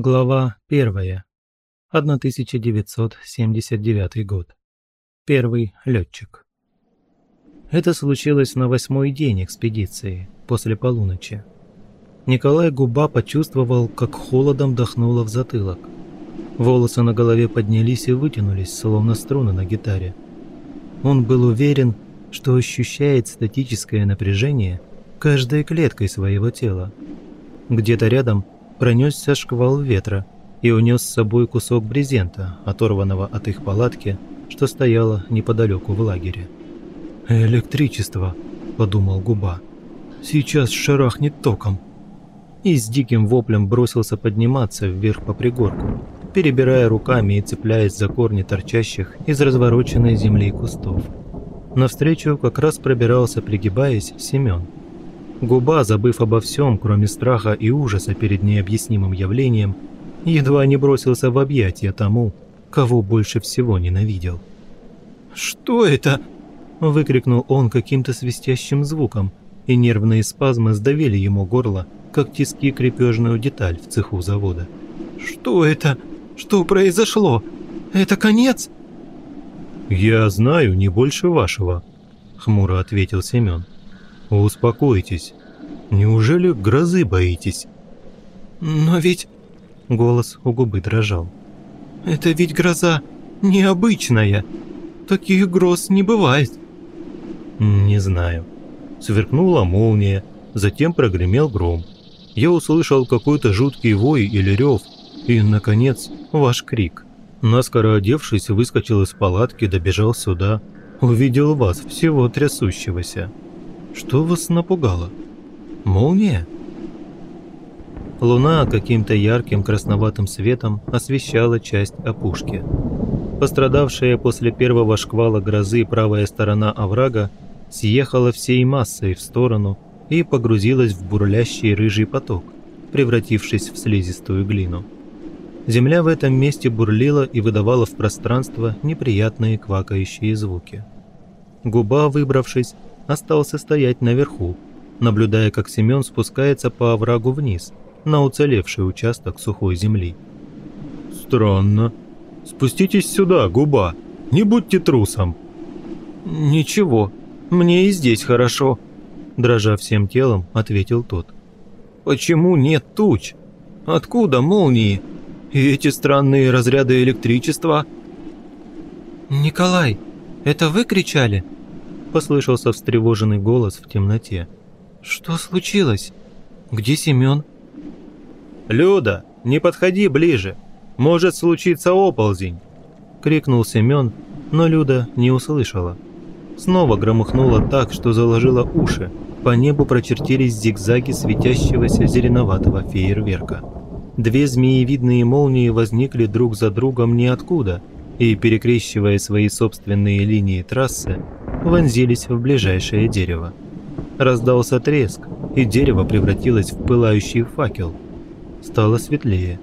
Глава 1. 1979 год. Первый летчик. Это случилось на восьмой день экспедиции, после полуночи. Николай Губа почувствовал, как холодом дохнуло в затылок. Волосы на голове поднялись и вытянулись, словно струны на гитаре. Он был уверен, что ощущает статическое напряжение каждой клеткой своего тела. Где-то рядом – пронесся шквал ветра и унес с собой кусок брезента, оторванного от их палатки, что стояло неподалеку в лагере. «Электричество», – подумал Губа. «Сейчас шарахнет током». И с диким воплем бросился подниматься вверх по пригорку, перебирая руками и цепляясь за корни торчащих из развороченной земли кустов. Навстречу как раз пробирался, пригибаясь, Семен – Губа, забыв обо всем, кроме страха и ужаса перед необъяснимым явлением, едва не бросился в объятия тому, кого больше всего ненавидел. «Что это?» – выкрикнул он каким-то свистящим звуком, и нервные спазмы сдавили ему горло, как тиски крепежную деталь в цеху завода. «Что это? Что произошло? Это конец?» «Я знаю не больше вашего», – хмуро ответил Семен. «Успокойтесь. Неужели грозы боитесь?» «Но ведь...» — голос у губы дрожал. «Это ведь гроза необычная. Таких гроз не бывает». «Не знаю». Сверкнула молния, затем прогремел гром. Я услышал какой-то жуткий вой или рев, и, наконец, ваш крик. Наскоро одевшись, выскочил из палатки, добежал сюда. Увидел вас, всего трясущегося. Что вас напугало? Молния? Луна каким-то ярким красноватым светом освещала часть опушки. Пострадавшая после первого шквала грозы правая сторона оврага съехала всей массой в сторону и погрузилась в бурлящий рыжий поток, превратившись в слизистую глину. Земля в этом месте бурлила и выдавала в пространство неприятные квакающие звуки. Губа, выбравшись, остался стоять наверху, наблюдая, как Семен спускается по оврагу вниз, на уцелевший участок сухой земли. «Странно. Спуститесь сюда, губа. Не будьте трусом». «Ничего, мне и здесь хорошо», – дрожа всем телом, ответил тот. «Почему нет туч? Откуда молнии? И эти странные разряды электричества?» «Николай, это вы кричали?» Послышался встревоженный голос в темноте. «Что случилось? Где Семен?» «Люда, не подходи ближе! Может случиться оползень!» – крикнул Семен, но Люда не услышала. Снова громыхнуло так, что заложило уши, по небу прочертились зигзаги светящегося зеленоватого фейерверка. Две змеевидные молнии возникли друг за другом ниоткуда и, перекрещивая свои собственные линии трассы, вонзились в ближайшее дерево. Раздался треск, и дерево превратилось в пылающий факел. Стало светлее.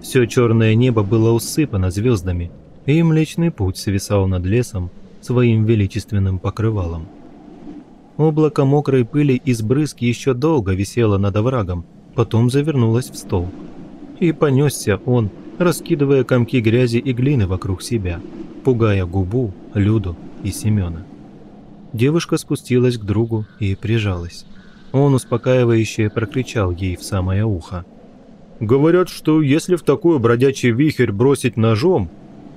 Все черное небо было усыпано звездами, и Млечный Путь свисал над лесом своим величественным покрывалом. Облако мокрой пыли из брызг еще долго висело над оврагом, потом завернулось в стол. И понесся он, раскидывая комки грязи и глины вокруг себя, пугая губу, Люду и Семена. Девушка спустилась к другу и прижалась. Он успокаивающе прокричал ей в самое ухо. «Говорят, что если в такой бродячий вихрь бросить ножом,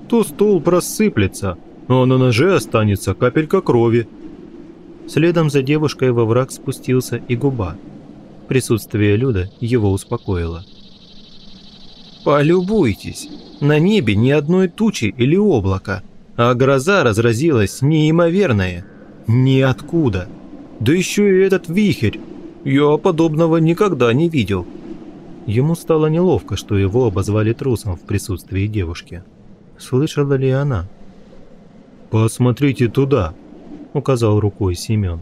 то стол просыплется, а на ноже останется капелька крови». Следом за девушкой во враг спустился и губа. Присутствие Люда его успокоило. «Полюбуйтесь, на небе ни одной тучи или облака, а гроза разразилась неимоверная. Ниоткуда. Да еще и этот вихрь. Я подобного никогда не видел. Ему стало неловко, что его обозвали трусом в присутствии девушки. Слышала ли она? «Посмотрите туда», – указал рукой Семен.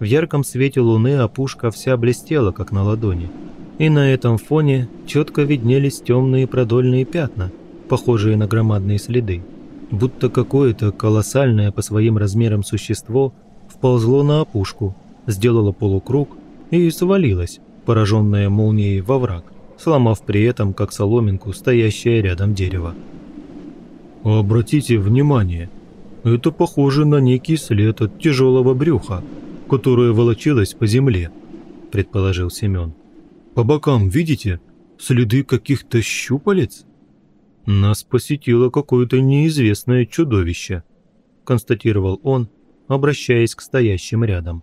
В ярком свете луны опушка вся блестела, как на ладони. И на этом фоне четко виднелись темные продольные пятна, похожие на громадные следы будто какое-то колоссальное по своим размерам существо вползло на опушку, сделало полукруг и свалилось, пораженное молнией во враг, сломав при этом, как соломинку, стоящее рядом дерево. «Обратите внимание, это похоже на некий след от тяжелого брюха, которое волочилось по земле», – предположил Семен. «По бокам, видите, следы каких-то щупалец?» «Нас посетило какое-то неизвестное чудовище», – констатировал он, обращаясь к стоящим рядом.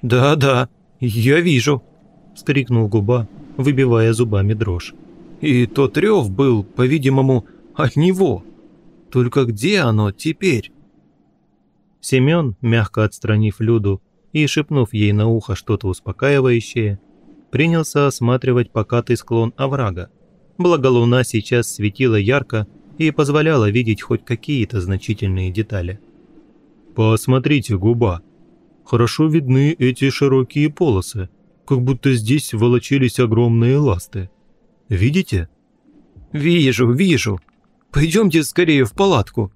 «Да-да, я вижу», – вскрикнул губа, выбивая зубами дрожь. «И тот рев был, по-видимому, от него. Только где оно теперь?» Семен, мягко отстранив Люду и шепнув ей на ухо что-то успокаивающее, принялся осматривать покатый склон оврага. Благо луна сейчас светила ярко и позволяла видеть хоть какие-то значительные детали. «Посмотрите, губа. Хорошо видны эти широкие полосы, как будто здесь волочились огромные ласты. Видите?» «Вижу, вижу. Пойдемте скорее в палатку»,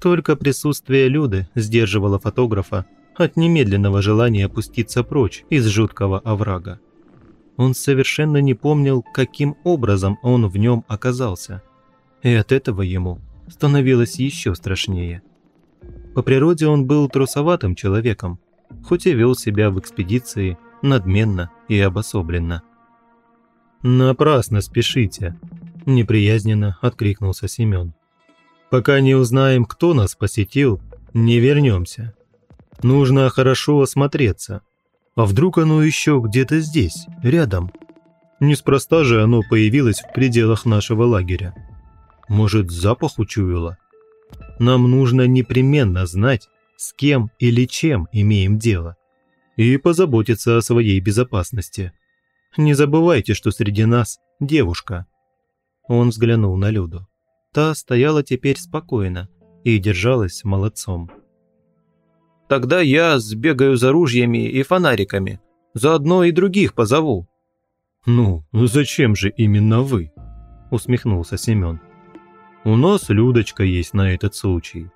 только присутствие Люды сдерживало фотографа от немедленного желания опуститься прочь из жуткого оврага. Он совершенно не помнил, каким образом он в нем оказался. И от этого ему становилось еще страшнее. По природе он был трусоватым человеком, хоть и вел себя в экспедиции надменно и обособленно. «Напрасно спешите», – неприязненно откликнулся Семен. Пока не узнаем, кто нас посетил, не вернемся. Нужно хорошо осмотреться. А вдруг оно еще где-то здесь, рядом? Неспроста же оно появилось в пределах нашего лагеря. Может, запах учуяло? Нам нужно непременно знать, с кем или чем имеем дело. И позаботиться о своей безопасности. Не забывайте, что среди нас девушка. Он взглянул на Люду. Та стояла теперь спокойно и держалась молодцом. «Тогда я сбегаю за ружьями и фонариками. Заодно и других позову». «Ну, зачем же именно вы?» – усмехнулся Семен. «У нас Людочка есть на этот случай.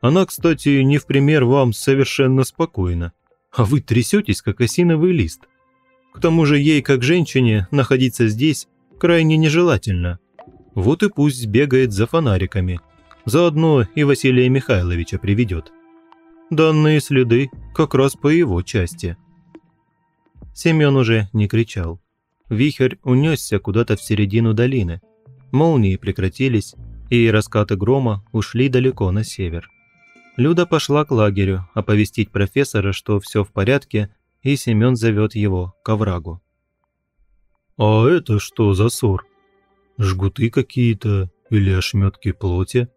Она, кстати, не в пример вам совершенно спокойна, а вы трясетесь, как осиновый лист. К тому же ей, как женщине, находиться здесь крайне нежелательно. Вот и пусть бегает за фонариками. Заодно и Василия Михайловича приведет. Данные следы как раз по его части. Семен уже не кричал. Вихрь унесся куда-то в середину долины. Молнии прекратились, и раскаты грома ушли далеко на север. Люда пошла к лагерю оповестить профессора, что все в порядке, и Семен зовет его к оврагу. «А это что за ссор?» жгуты какие-то или ошметки плоти?»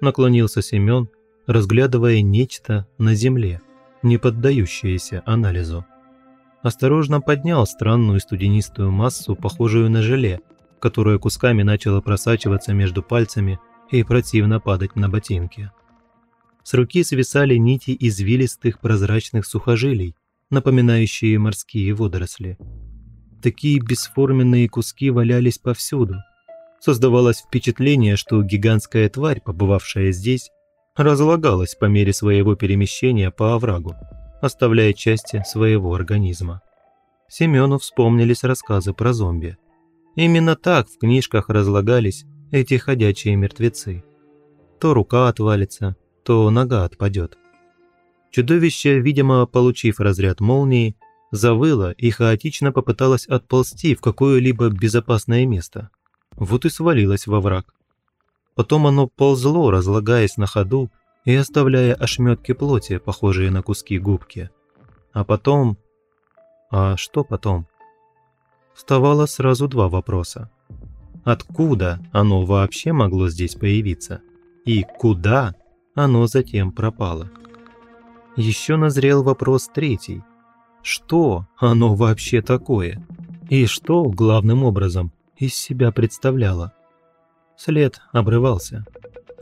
Наклонился Семен, разглядывая нечто на земле, не поддающееся анализу. Осторожно поднял странную студенистую массу, похожую на желе, которая кусками начала просачиваться между пальцами и противно падать на ботинки. С руки свисали нити извилистых прозрачных сухожилий, напоминающие морские водоросли. Такие бесформенные куски валялись повсюду, Создавалось впечатление, что гигантская тварь, побывавшая здесь, разлагалась по мере своего перемещения по оврагу, оставляя части своего организма. Семену вспомнились рассказы про зомби. Именно так в книжках разлагались эти ходячие мертвецы. То рука отвалится, то нога отпадет. Чудовище, видимо, получив разряд молнии, завыло и хаотично попыталось отползти в какое-либо безопасное место – вот и свалилось во враг. Потом оно ползло, разлагаясь на ходу и оставляя ошметки плоти, похожие на куски губки. А потом... А что потом? Вставало сразу два вопроса. Откуда оно вообще могло здесь появиться? И куда оно затем пропало? Еще назрел вопрос третий. Что оно вообще такое? И что, главным образом, из себя представляла. След обрывался,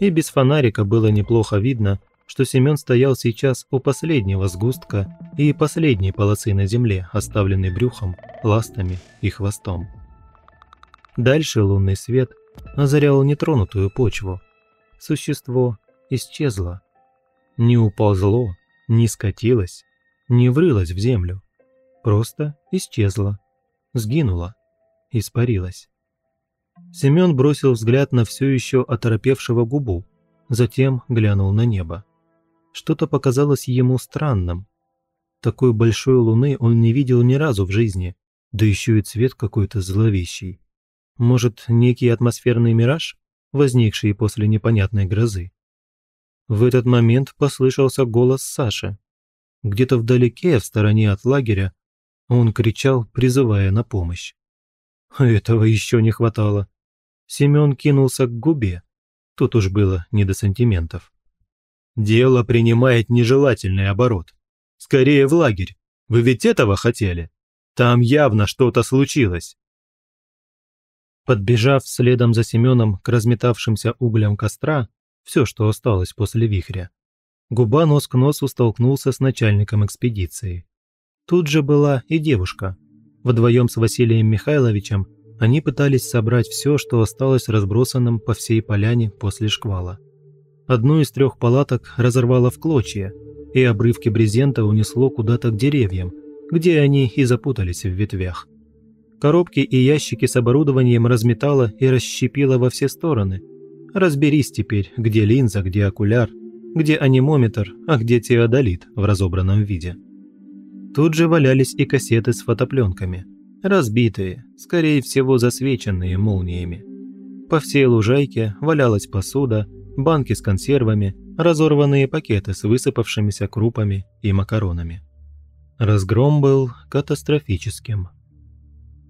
и без фонарика было неплохо видно, что Семен стоял сейчас у последнего сгустка и последней полосы на земле, оставленной брюхом, ластами и хвостом. Дальше лунный свет озарял нетронутую почву. Существо исчезло. Не уползло, не скатилось, не врылось в землю. Просто исчезло, сгинуло испарилась. Семен бросил взгляд на все еще оторопевшего губу, затем глянул на небо. Что-то показалось ему странным. Такой большой луны он не видел ни разу в жизни, да еще и цвет какой-то зловещий. Может, некий атмосферный мираж, возникший после непонятной грозы? В этот момент послышался голос Саши. Где-то вдалеке, в стороне от лагеря, он кричал, призывая на помощь. Этого еще не хватало. Семен кинулся к губе. Тут уж было не до сантиментов. «Дело принимает нежелательный оборот. Скорее в лагерь. Вы ведь этого хотели? Там явно что-то случилось». Подбежав следом за Семеном к разметавшимся углям костра, все, что осталось после вихря, Губа нос к носу столкнулся с начальником экспедиции. Тут же была и девушка. Вдвоем с Василием Михайловичем они пытались собрать все, что осталось разбросанным по всей поляне после шквала. Одну из трех палаток разорвало в клочья, и обрывки брезента унесло куда-то к деревьям, где они и запутались в ветвях. Коробки и ящики с оборудованием разметало и расщепило во все стороны. Разберись теперь, где линза, где окуляр, где анимометр, а где теодолит в разобранном виде. Тут же валялись и кассеты с фотопленками, разбитые, скорее всего засвеченные молниями. По всей лужайке валялась посуда, банки с консервами, разорванные пакеты с высыпавшимися крупами и макаронами. Разгром был катастрофическим.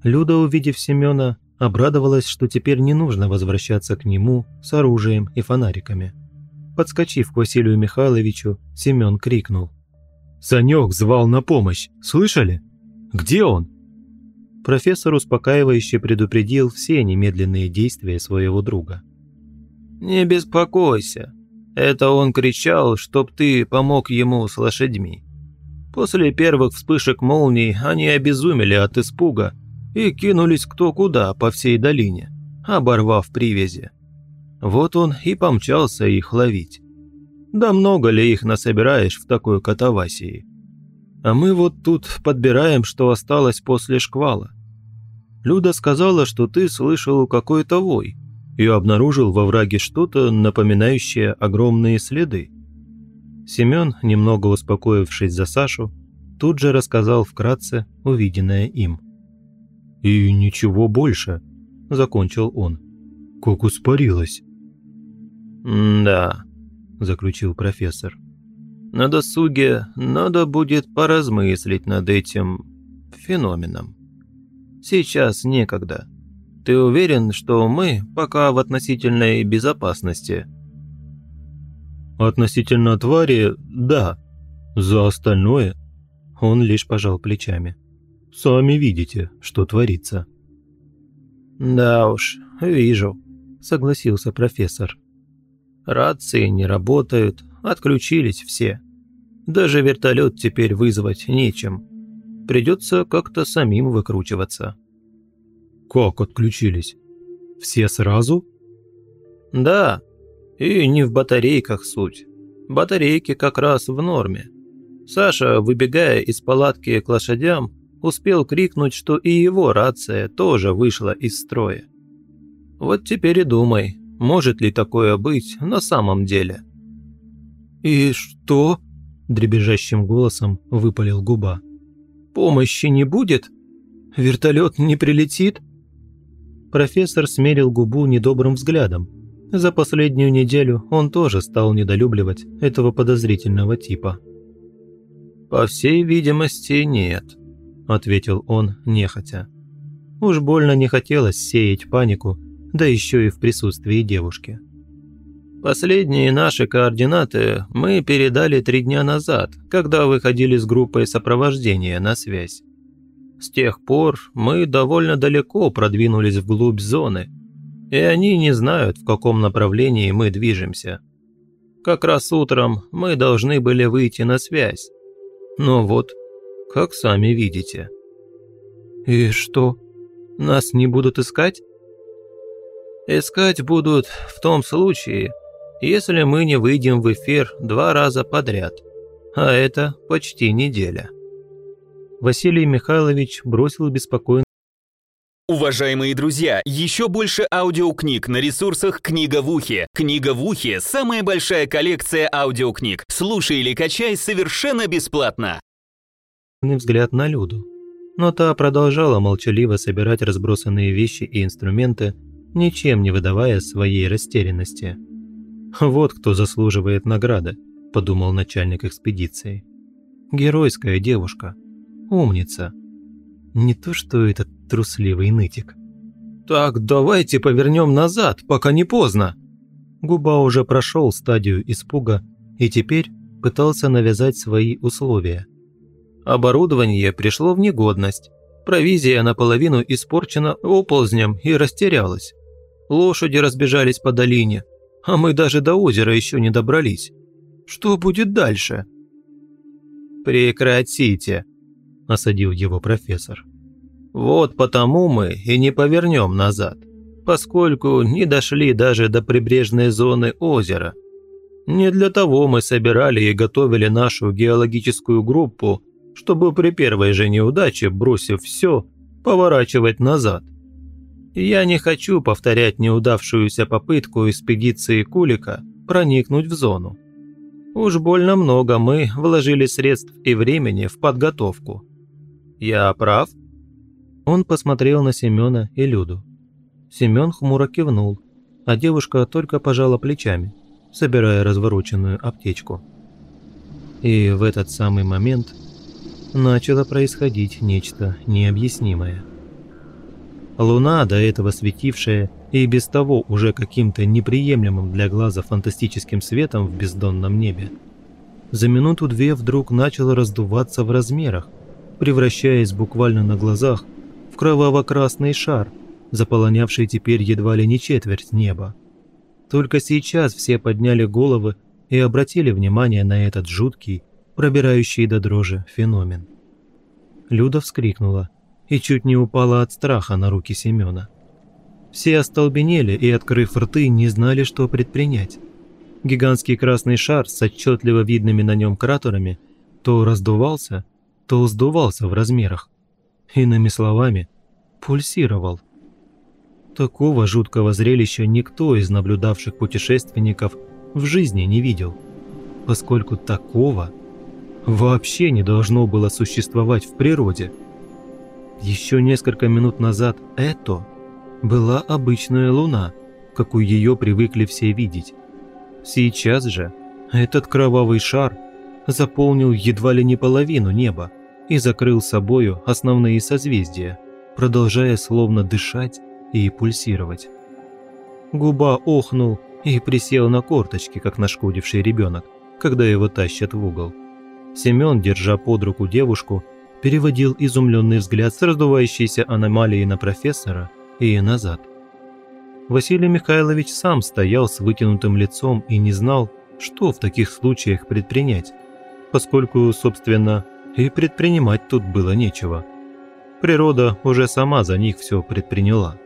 Люда, увидев Семена, обрадовалась, что теперь не нужно возвращаться к нему с оружием и фонариками. Подскочив к Василию Михайловичу, Семен крикнул – Санек звал на помощь, слышали? Где он?» Профессор успокаивающе предупредил все немедленные действия своего друга. «Не беспокойся. Это он кричал, чтоб ты помог ему с лошадьми. После первых вспышек молний они обезумели от испуга и кинулись кто куда по всей долине, оборвав привязи. Вот он и помчался их ловить. Да много ли их насобираешь в такой катавасии? А мы вот тут подбираем, что осталось после шквала. Люда сказала, что ты слышал какой-то вой и обнаружил во враге что-то, напоминающее огромные следы. Семен, немного успокоившись за Сашу, тут же рассказал вкратце увиденное им. «И ничего больше», – закончил он. «Как испарилось». «Да», заключил профессор. На досуге надо будет поразмыслить над этим феноменом. Сейчас некогда. Ты уверен, что мы пока в относительной безопасности? Относительно твари, да. За остальное он лишь пожал плечами. Сами видите, что творится. Да уж, вижу, согласился профессор. Рации не работают, отключились все. Даже вертолет теперь вызвать нечем. Придется как-то самим выкручиваться. Как отключились? Все сразу? Да. И не в батарейках суть. Батарейки как раз в норме. Саша, выбегая из палатки к лошадям, успел крикнуть, что и его рация тоже вышла из строя. Вот теперь и думай, может ли такое быть на самом деле? «И что?» – дребезжащим голосом выпалил губа. «Помощи не будет? Вертолет не прилетит?» Профессор смерил губу недобрым взглядом. За последнюю неделю он тоже стал недолюбливать этого подозрительного типа. «По всей видимости, нет», – ответил он нехотя. Уж больно не хотелось сеять панику да еще и в присутствии девушки. Последние наши координаты мы передали три дня назад, когда выходили с группой сопровождения на связь. С тех пор мы довольно далеко продвинулись вглубь зоны, и они не знают, в каком направлении мы движемся. Как раз утром мы должны были выйти на связь. Но вот, как сами видите. «И что, нас не будут искать?» Искать будут в том случае, если мы не выйдем в эфир два раза подряд, а это почти неделя. Василий Михайлович бросил беспокойно Уважаемые друзья, еще больше аудиокниг на ресурсах «Книга в ухе». «Книга в ухе» — самая большая коллекция аудиокниг. Слушай или качай совершенно бесплатно. Взгляд на Люду. Но та продолжала молчаливо собирать разбросанные вещи и инструменты, ничем не выдавая своей растерянности. «Вот кто заслуживает награды», – подумал начальник экспедиции. «Геройская девушка. Умница. Не то что этот трусливый нытик. «Так, давайте повернем назад, пока не поздно!» Губа уже прошел стадию испуга и теперь пытался навязать свои условия. Оборудование пришло в негодность. Провизия наполовину испорчена оползнем и растерялась. Лошади разбежались по долине, а мы даже до озера еще не добрались. Что будет дальше? «Прекратите!» – осадил его профессор. Вот потому мы и не повернем назад, поскольку не дошли даже до прибрежной зоны озера. Не для того мы собирали и готовили нашу геологическую группу, чтобы при первой же неудаче, бросив все, поворачивать назад. Я не хочу повторять неудавшуюся попытку экспедиции Кулика проникнуть в зону. Уж больно много мы вложили средств и времени в подготовку. Я прав? Он посмотрел на Семёна и Люду. Семён хмуро кивнул, а девушка только пожала плечами, собирая развороченную аптечку. И в этот самый момент начало происходить нечто необъяснимое. Луна, до этого светившая и без того уже каким-то неприемлемым для глаза фантастическим светом в бездонном небе, за минуту-две вдруг начала раздуваться в размерах, превращаясь буквально на глазах в кроваво-красный шар, заполонявший теперь едва ли не четверть неба. Только сейчас все подняли головы и обратили внимание на этот жуткий, пробирающий до дрожи феномен. Люда вскрикнула и чуть не упала от страха на руки Семёна. Все остолбенели и, открыв рты, не знали, что предпринять. Гигантский красный шар с отчетливо видными на нем кратерами то раздувался, то сдувался в размерах, Иными словами, пульсировал. Такого жуткого зрелища никто из наблюдавших путешественников в жизни не видел, поскольку такого вообще не должно было существовать в природе. Еще несколько минут назад это была обычная луна, какую ее привыкли все видеть. Сейчас же этот кровавый шар заполнил едва ли не половину неба и закрыл собою основные созвездия, продолжая словно дышать и пульсировать. Губа охнул и присел на корточки, как нашкодивший ребенок, когда его тащат в угол. Семен, держа под руку девушку, переводил изумленный взгляд с раздувающейся аномалии на профессора и назад. Василий Михайлович сам стоял с вытянутым лицом и не знал, что в таких случаях предпринять, поскольку, собственно, и предпринимать тут было нечего. Природа уже сама за них все предприняла.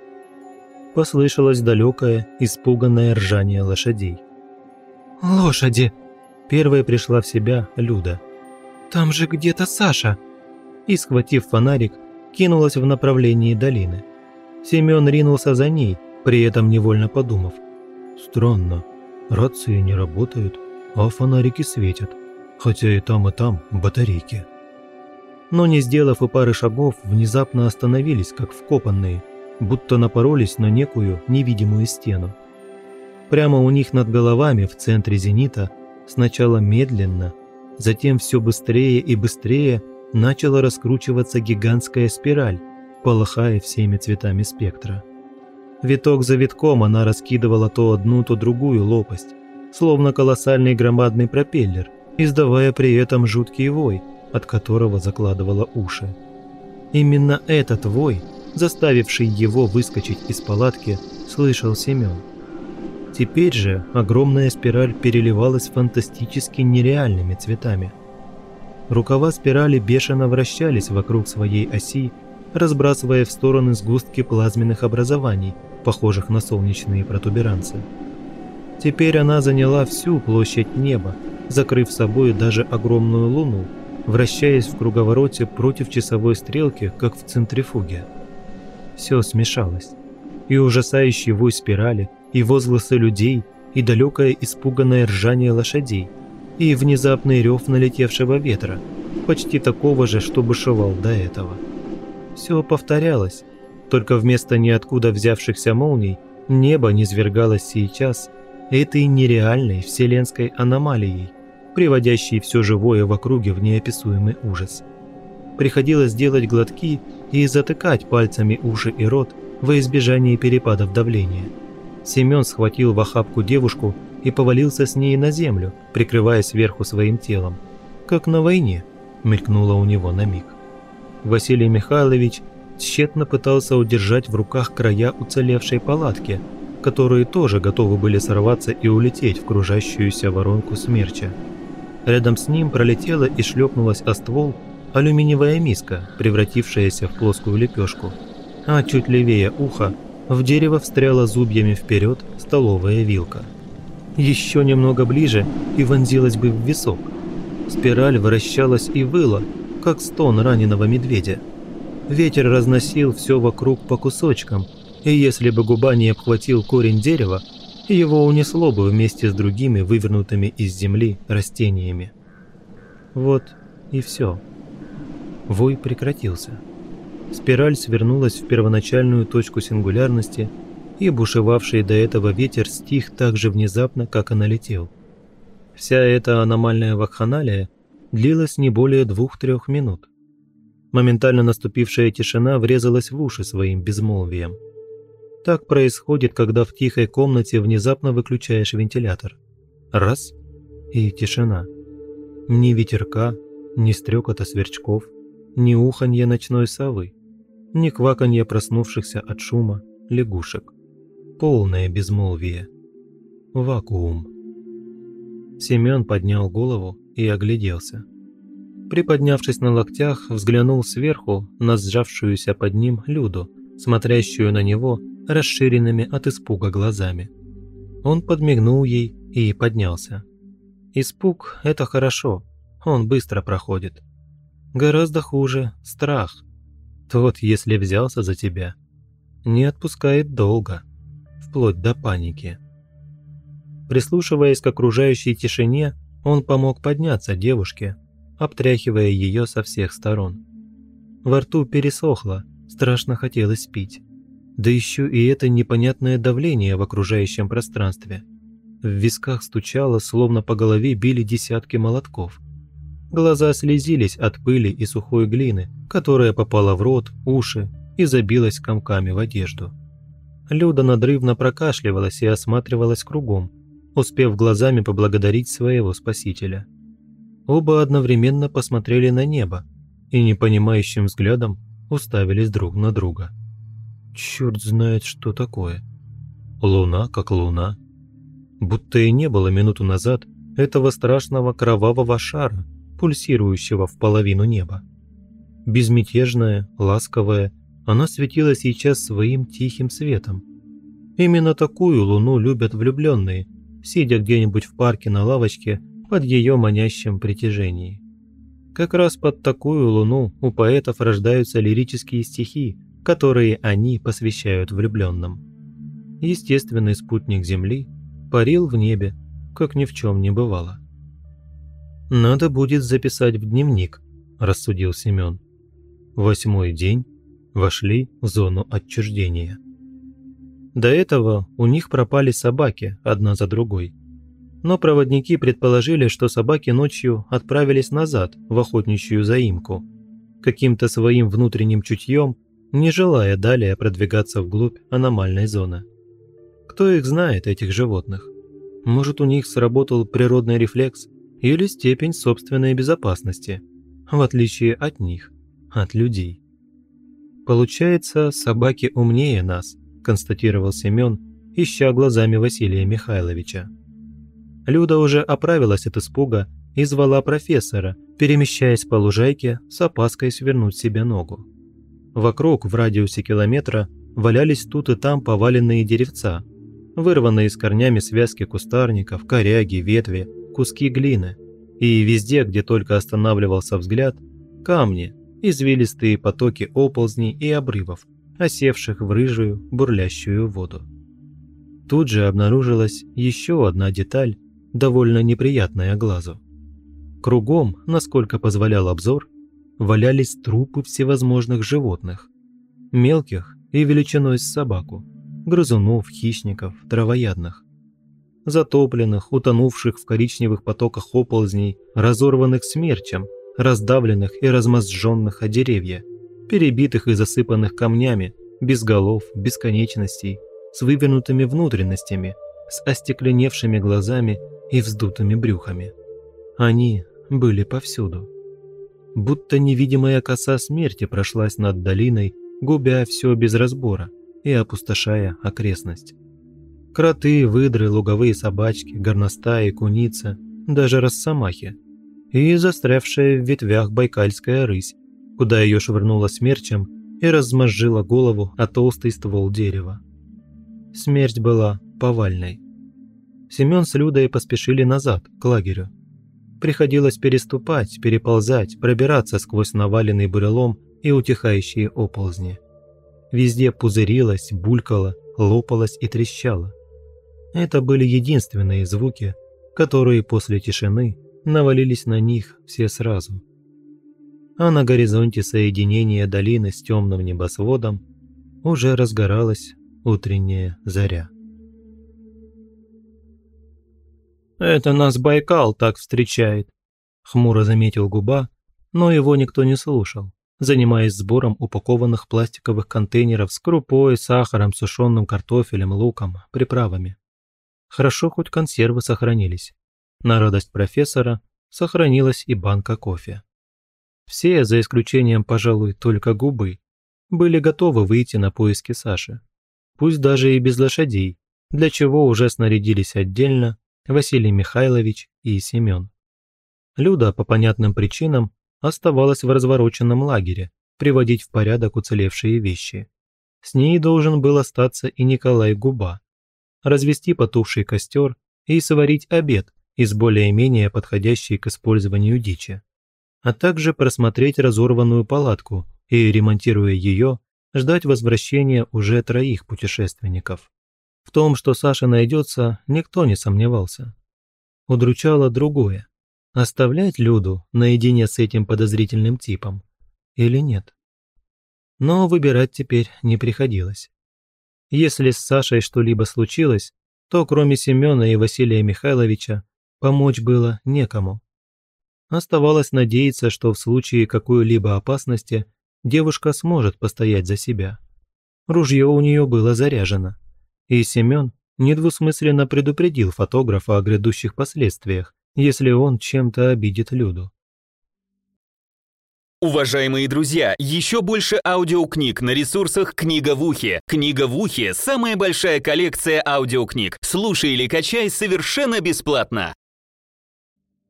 Послышалось далекое, испуганное ржание лошадей. «Лошади!» Первая пришла в себя Люда. «Там же где-то Саша!» И, схватив фонарик, кинулась в направлении долины. Семен ринулся за ней, при этом невольно подумав. «Странно, рации не работают, а фонарики светят, хотя и там, и там батарейки» но не сделав и пары шагов, внезапно остановились, как вкопанные, будто напоролись на некую невидимую стену. Прямо у них над головами в центре зенита сначала медленно, затем все быстрее и быстрее начала раскручиваться гигантская спираль, полыхая всеми цветами спектра. Виток за витком она раскидывала то одну, то другую лопасть, словно колоссальный громадный пропеллер, издавая при этом жуткий вой – от которого закладывало уши. Именно этот вой, заставивший его выскочить из палатки, слышал Семен. Теперь же огромная спираль переливалась фантастически нереальными цветами. Рукава спирали бешено вращались вокруг своей оси, разбрасывая в стороны сгустки плазменных образований, похожих на солнечные протуберанцы. Теперь она заняла всю площадь неба, закрыв собой даже огромную луну, вращаясь в круговороте против часовой стрелки, как в центрифуге. Все смешалось. И ужасающий вой спирали, и возгласы людей, и далекое испуганное ржание лошадей, и внезапный рев налетевшего ветра, почти такого же, что бушевал до этого. Все повторялось, только вместо ниоткуда взявшихся молний небо низвергалось сейчас этой нереальной вселенской аномалией, приводящей все живое в округе в неописуемый ужас. Приходилось делать глотки и затыкать пальцами уши и рот во избежание перепадов давления. Семен схватил в охапку девушку и повалился с ней на землю, прикрывая сверху своим телом. «Как на войне», – мелькнуло у него на миг. Василий Михайлович тщетно пытался удержать в руках края уцелевшей палатки, которые тоже готовы были сорваться и улететь в кружащуюся воронку смерча. Рядом с ним пролетела и шлепнулась о ствол алюминиевая миска, превратившаяся в плоскую лепешку. А чуть левее уха в дерево встряла зубьями вперед столовая вилка. Еще немного ближе и вонзилась бы в висок. Спираль вращалась и выла, как стон раненого медведя. Ветер разносил все вокруг по кусочкам, и если бы губа не обхватил корень дерева, его унесло бы вместе с другими вывернутыми из земли растениями. Вот и все. Вой прекратился. Спираль свернулась в первоначальную точку сингулярности, и бушевавший до этого ветер стих так же внезапно, как и налетел. Вся эта аномальная вакханалия длилась не более двух-трех минут. Моментально наступившая тишина врезалась в уши своим безмолвием – так происходит, когда в тихой комнате внезапно выключаешь вентилятор. Раз – и тишина. Ни ветерка, ни стрекота сверчков, ни уханья ночной совы, ни кваканья проснувшихся от шума лягушек. Полное безмолвие. Вакуум. Семен поднял голову и огляделся. Приподнявшись на локтях, взглянул сверху на сжавшуюся под ним Люду, смотрящую на него расширенными от испуга глазами. Он подмигнул ей и поднялся. Испуг – это хорошо, он быстро проходит. Гораздо хуже – страх. Тот, если взялся за тебя, не отпускает долго, вплоть до паники. Прислушиваясь к окружающей тишине, он помог подняться девушке, обтряхивая ее со всех сторон. Во рту пересохло, страшно хотелось пить. Да еще и это непонятное давление в окружающем пространстве. В висках стучало, словно по голове били десятки молотков. Глаза слезились от пыли и сухой глины, которая попала в рот, уши и забилась комками в одежду. Люда надрывно прокашливалась и осматривалась кругом, успев глазами поблагодарить своего спасителя. Оба одновременно посмотрели на небо и непонимающим взглядом уставились друг на друга. Черт знает, что такое. Луна как луна. Будто и не было минуту назад этого страшного кровавого шара, пульсирующего в половину неба. Безмятежная, ласковая, она светила сейчас своим тихим светом. Именно такую луну любят влюбленные, сидя где-нибудь в парке на лавочке под ее манящим притяжением. Как раз под такую луну у поэтов рождаются лирические стихи, которые они посвящают влюбленным. Естественный спутник Земли парил в небе, как ни в чем не бывало. «Надо будет записать в дневник», – рассудил Семен. Восьмой день вошли в зону отчуждения. До этого у них пропали собаки одна за другой. Но проводники предположили, что собаки ночью отправились назад в охотничью заимку. Каким-то своим внутренним чутьем не желая далее продвигаться вглубь аномальной зоны. Кто их знает, этих животных? Может, у них сработал природный рефлекс или степень собственной безопасности, в отличие от них, от людей. Получается, собаки умнее нас, констатировал Семен, ища глазами Василия Михайловича. Люда уже оправилась от испуга и звала профессора, перемещаясь по лужайке с опаской свернуть себе ногу. Вокруг, в радиусе километра, валялись тут и там поваленные деревца, вырванные с корнями связки кустарников, коряги, ветви, куски глины. И везде, где только останавливался взгляд, камни, извилистые потоки оползней и обрывов, осевших в рыжую, бурлящую воду. Тут же обнаружилась еще одна деталь, довольно неприятная глазу. Кругом, насколько позволял обзор, валялись трупы всевозможных животных. Мелких и величиной с собаку, грызунов, хищников, травоядных. Затопленных, утонувших в коричневых потоках оползней, разорванных смерчем, раздавленных и размозженных о деревья, перебитых и засыпанных камнями, без голов, без конечностей, с вывернутыми внутренностями, с остекленевшими глазами и вздутыми брюхами. Они были повсюду. Будто невидимая коса смерти прошлась над долиной, губя все без разбора и опустошая окрестность. Кроты, выдры, луговые собачки, горностаи, куница, даже росомахи. И застрявшая в ветвях байкальская рысь, куда ее швырнула смерчем и размозжила голову о толстый ствол дерева. Смерть была повальной. Семен с Людой поспешили назад, к лагерю. Приходилось переступать, переползать, пробираться сквозь наваленный бурелом и утихающие оползни. Везде пузырилось, булькало, лопалось и трещало. Это были единственные звуки, которые после тишины навалились на них все сразу. А на горизонте соединения долины с темным небосводом уже разгоралась утренняя заря. «Это нас Байкал так встречает», – хмуро заметил губа, но его никто не слушал, занимаясь сбором упакованных пластиковых контейнеров с крупой, сахаром, сушеным картофелем, луком, приправами. Хорошо хоть консервы сохранились. На радость профессора сохранилась и банка кофе. Все, за исключением, пожалуй, только губы, были готовы выйти на поиски Саши. Пусть даже и без лошадей, для чего уже снарядились отдельно Василий Михайлович и Семен. Люда по понятным причинам оставалась в развороченном лагере, приводить в порядок уцелевшие вещи. С ней должен был остаться и Николай Губа. Развести потухший костер и сварить обед из более-менее подходящей к использованию дичи. А также просмотреть разорванную палатку и, ремонтируя ее, ждать возвращения уже троих путешественников. В том, что Саша найдется, никто не сомневался. Удручало другое. Оставлять Люду наедине с этим подозрительным типом или нет? Но выбирать теперь не приходилось. Если с Сашей что-либо случилось, то кроме Семена и Василия Михайловича помочь было некому. Оставалось надеяться, что в случае какой-либо опасности девушка сможет постоять за себя. Ружье у нее было заряжено и Семен недвусмысленно предупредил фотографа о грядущих последствиях, если он чем-то обидит Люду. Уважаемые друзья, еще больше аудиокниг на ресурсах «Книга в ухе». «Книга в ухе» — самая большая коллекция аудиокниг. Слушай или качай совершенно бесплатно.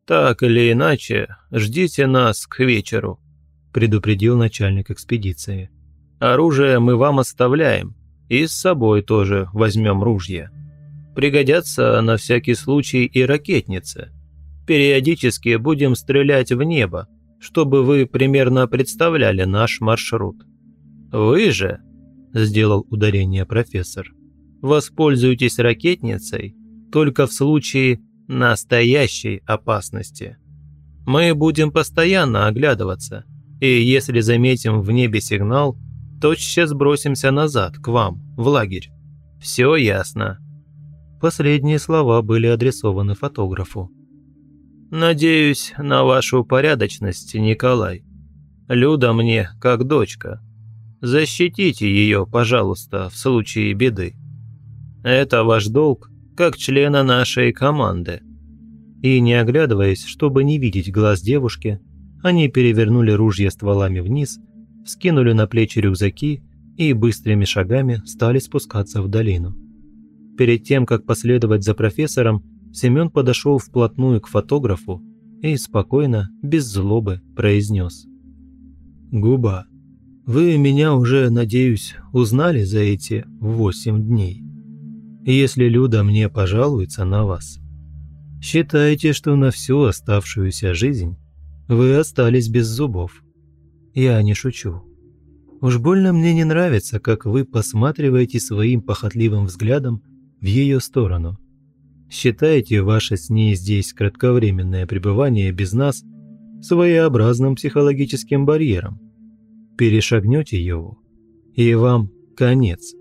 «Так или иначе, ждите нас к вечеру», – предупредил начальник экспедиции. «Оружие мы вам оставляем, и с собой тоже возьмем ружья. Пригодятся на всякий случай и ракетницы. Периодически будем стрелять в небо, чтобы вы примерно представляли наш маршрут. Вы же, сделал ударение профессор, воспользуйтесь ракетницей только в случае настоящей опасности. Мы будем постоянно оглядываться, и если заметим в небе сигнал, тотчас бросимся назад, к вам, в лагерь. Все ясно». Последние слова были адресованы фотографу. «Надеюсь на вашу порядочность, Николай. Люда мне как дочка. Защитите ее, пожалуйста, в случае беды. Это ваш долг, как члена нашей команды». И не оглядываясь, чтобы не видеть глаз девушки, они перевернули ружья стволами вниз скинули на плечи рюкзаки и быстрыми шагами стали спускаться в долину. Перед тем, как последовать за профессором, Семен подошел вплотную к фотографу и спокойно, без злобы, произнес. «Губа, вы меня уже, надеюсь, узнали за эти восемь дней. Если Люда мне пожалуется на вас, считайте, что на всю оставшуюся жизнь вы остались без зубов. Я не шучу. Уж больно мне не нравится, как вы посматриваете своим похотливым взглядом в ее сторону. Считаете ваше с ней здесь кратковременное пребывание без нас своеобразным психологическим барьером. Перешагнете его, и вам конец.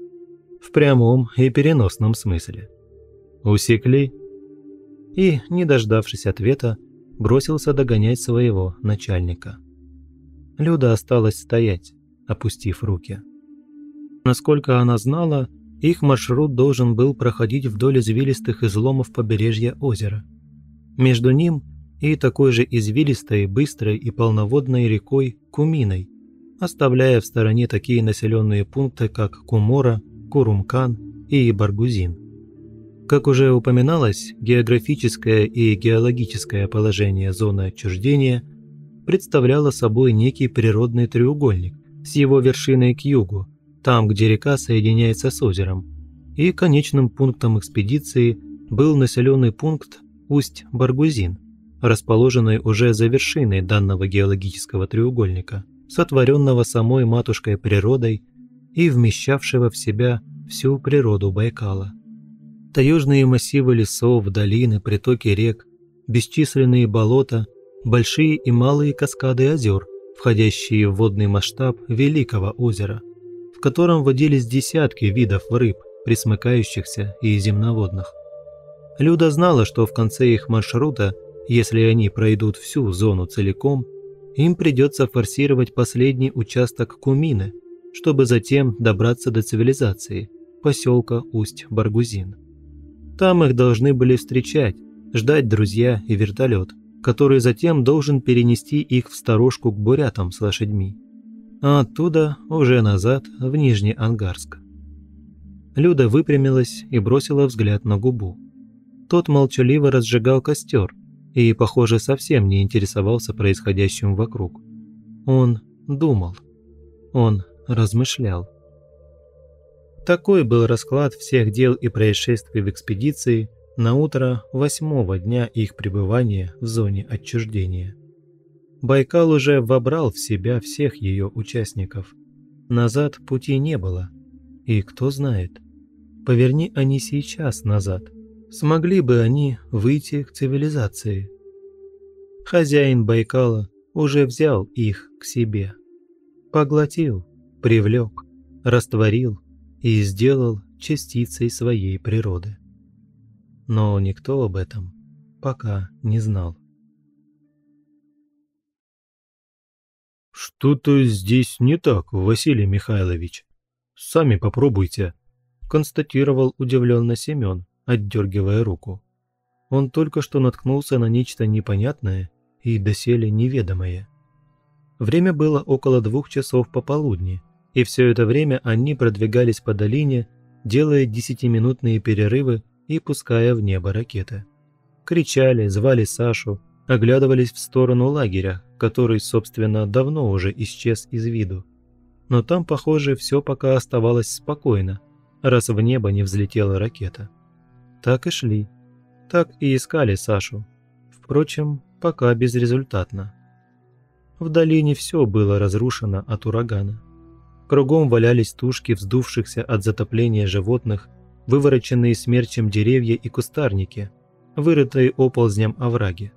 В прямом и переносном смысле. Усекли? И, не дождавшись ответа, бросился догонять своего начальника. Люда осталась стоять, опустив руки. Насколько она знала, их маршрут должен был проходить вдоль извилистых изломов побережья озера. Между ним и такой же извилистой, быстрой и полноводной рекой Куминой, оставляя в стороне такие населенные пункты, как Кумора, Курумкан и Баргузин. Как уже упоминалось, географическое и геологическое положение зоны отчуждения представляло собой некий природный треугольник с его вершиной к югу, там, где река соединяется с озером, и конечным пунктом экспедиции был населенный пункт Усть-Баргузин, расположенный уже за вершиной данного геологического треугольника, сотворенного самой матушкой природой и вмещавшего в себя всю природу Байкала. Таежные массивы лесов, долины, притоки рек, бесчисленные болота, большие и малые каскады озер, входящие в водный масштаб Великого озера, в котором водились десятки видов рыб, присмыкающихся и земноводных. Люда знала, что в конце их маршрута, если они пройдут всю зону целиком, им придется форсировать последний участок Кумины, чтобы затем добраться до цивилизации, поселка Усть-Баргузин. Там их должны были встречать, ждать друзья и вертолет, который затем должен перенести их в сторожку к бурятам с лошадьми. А оттуда уже назад в Нижний Ангарск. Люда выпрямилась и бросила взгляд на губу. Тот молчаливо разжигал костер и, похоже, совсем не интересовался происходящим вокруг. Он думал. Он размышлял. Такой был расклад всех дел и происшествий в экспедиции на утро восьмого дня их пребывания в зоне отчуждения. Байкал уже вобрал в себя всех ее участников. Назад пути не было. И кто знает, поверни они сейчас назад, смогли бы они выйти к цивилизации. Хозяин Байкала уже взял их к себе. Поглотил, привлек, растворил и сделал частицей своей природы. Но никто об этом пока не знал. «Что-то здесь не так, Василий Михайлович. Сами попробуйте», – констатировал удивленно Семен, отдергивая руку. Он только что наткнулся на нечто непонятное и доселе неведомое. Время было около двух часов пополудни, и все это время они продвигались по долине, делая десятиминутные перерывы и пуская в небо ракеты. Кричали, звали Сашу, оглядывались в сторону лагеря, который, собственно, давно уже исчез из виду. Но там, похоже, все пока оставалось спокойно, раз в небо не взлетела ракета. Так и шли. Так и искали Сашу. Впрочем, пока безрезультатно. В долине все было разрушено от урагана. Кругом валялись тушки вздувшихся от затопления животных, вывороченные смерчем деревья и кустарники, вырытые оползнем овраги.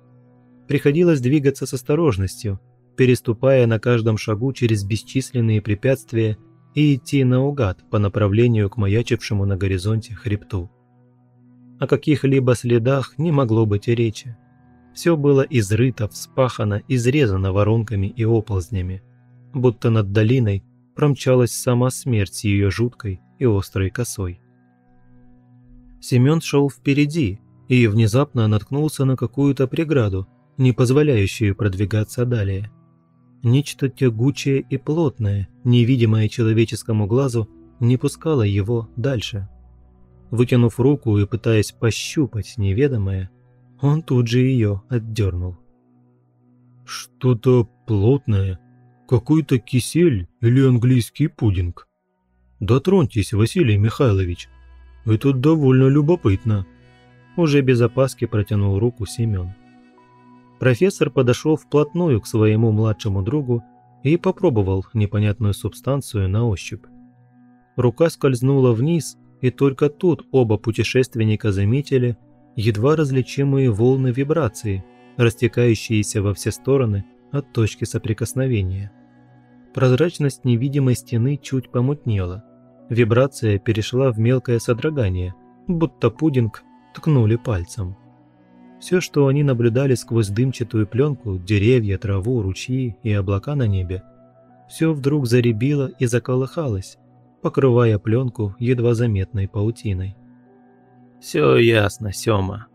Приходилось двигаться с осторожностью, переступая на каждом шагу через бесчисленные препятствия и идти наугад по направлению к маячившему на горизонте хребту. О каких-либо следах не могло быть и речи. Все было изрыто, вспахано, изрезано воронками и оползнями, будто над долиной промчалась сама смерть с ее жуткой и острой косой. Семен шел впереди и внезапно наткнулся на какую-то преграду, не позволяющую продвигаться далее. Нечто тягучее и плотное, невидимое человеческому глазу, не пускало его дальше. Вытянув руку и пытаясь пощупать неведомое, он тут же ее отдернул. «Что-то плотное», какой-то кисель или английский пудинг. Дотроньтесь, Василий Михайлович. Это довольно любопытно. Уже без опаски протянул руку Семен. Профессор подошел вплотную к своему младшему другу и попробовал непонятную субстанцию на ощупь. Рука скользнула вниз, и только тут оба путешественника заметили едва различимые волны вибрации, растекающиеся во все стороны от точки соприкосновения. Прозрачность невидимой стены чуть помутнела. Вибрация перешла в мелкое содрогание, будто пудинг ткнули пальцем. Все, что они наблюдали сквозь дымчатую пленку, деревья, траву, ручьи и облака на небе, все вдруг заребило и заколыхалось, покрывая пленку едва заметной паутиной. «Все ясно, Сёма.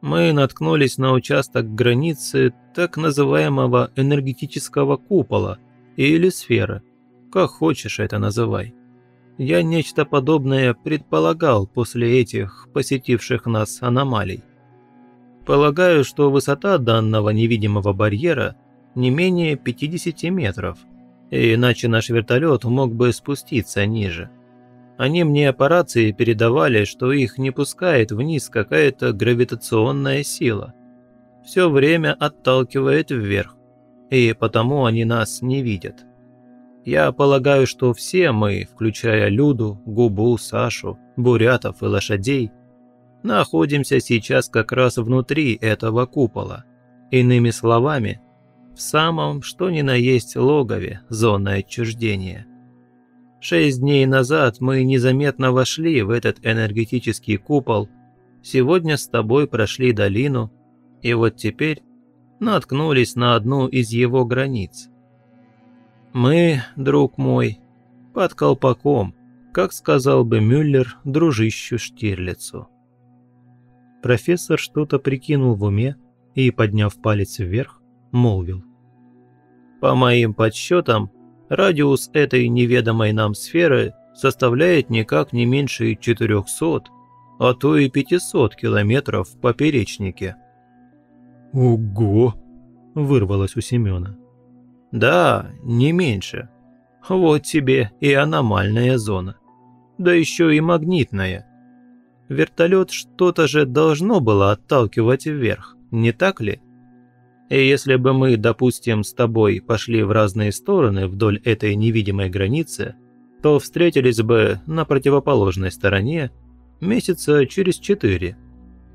Мы наткнулись на участок границы так называемого энергетического купола или сферы, как хочешь это называй. Я нечто подобное предполагал после этих посетивших нас аномалий. Полагаю, что высота данного невидимого барьера не менее 50 метров, иначе наш вертолет мог бы спуститься ниже. Они мне по рации передавали, что их не пускает вниз какая-то гравитационная сила. Все время отталкивает вверх, и потому они нас не видят. Я полагаю, что все мы, включая Люду, Губу, Сашу, Бурятов и лошадей, находимся сейчас как раз внутри этого купола. Иными словами, в самом что ни на есть логове зоны отчуждения. Шесть дней назад мы незаметно вошли в этот энергетический купол, сегодня с тобой прошли долину, и вот теперь наткнулись на одну из его границ. Мы, друг мой, под колпаком, как сказал бы Мюллер дружищу Штирлицу. Профессор что-то прикинул в уме и, подняв палец вверх, молвил. «По моим подсчетам, радиус этой неведомой нам сферы составляет никак не меньше 400, а то и 500 километров в поперечнике». «Ого!» – вырвалось у Семена. «Да, не меньше. Вот тебе и аномальная зона. Да еще и магнитная. Вертолет что-то же должно было отталкивать вверх, не так ли? И если бы мы, допустим, с тобой пошли в разные стороны вдоль этой невидимой границы, то встретились бы на противоположной стороне месяца через четыре,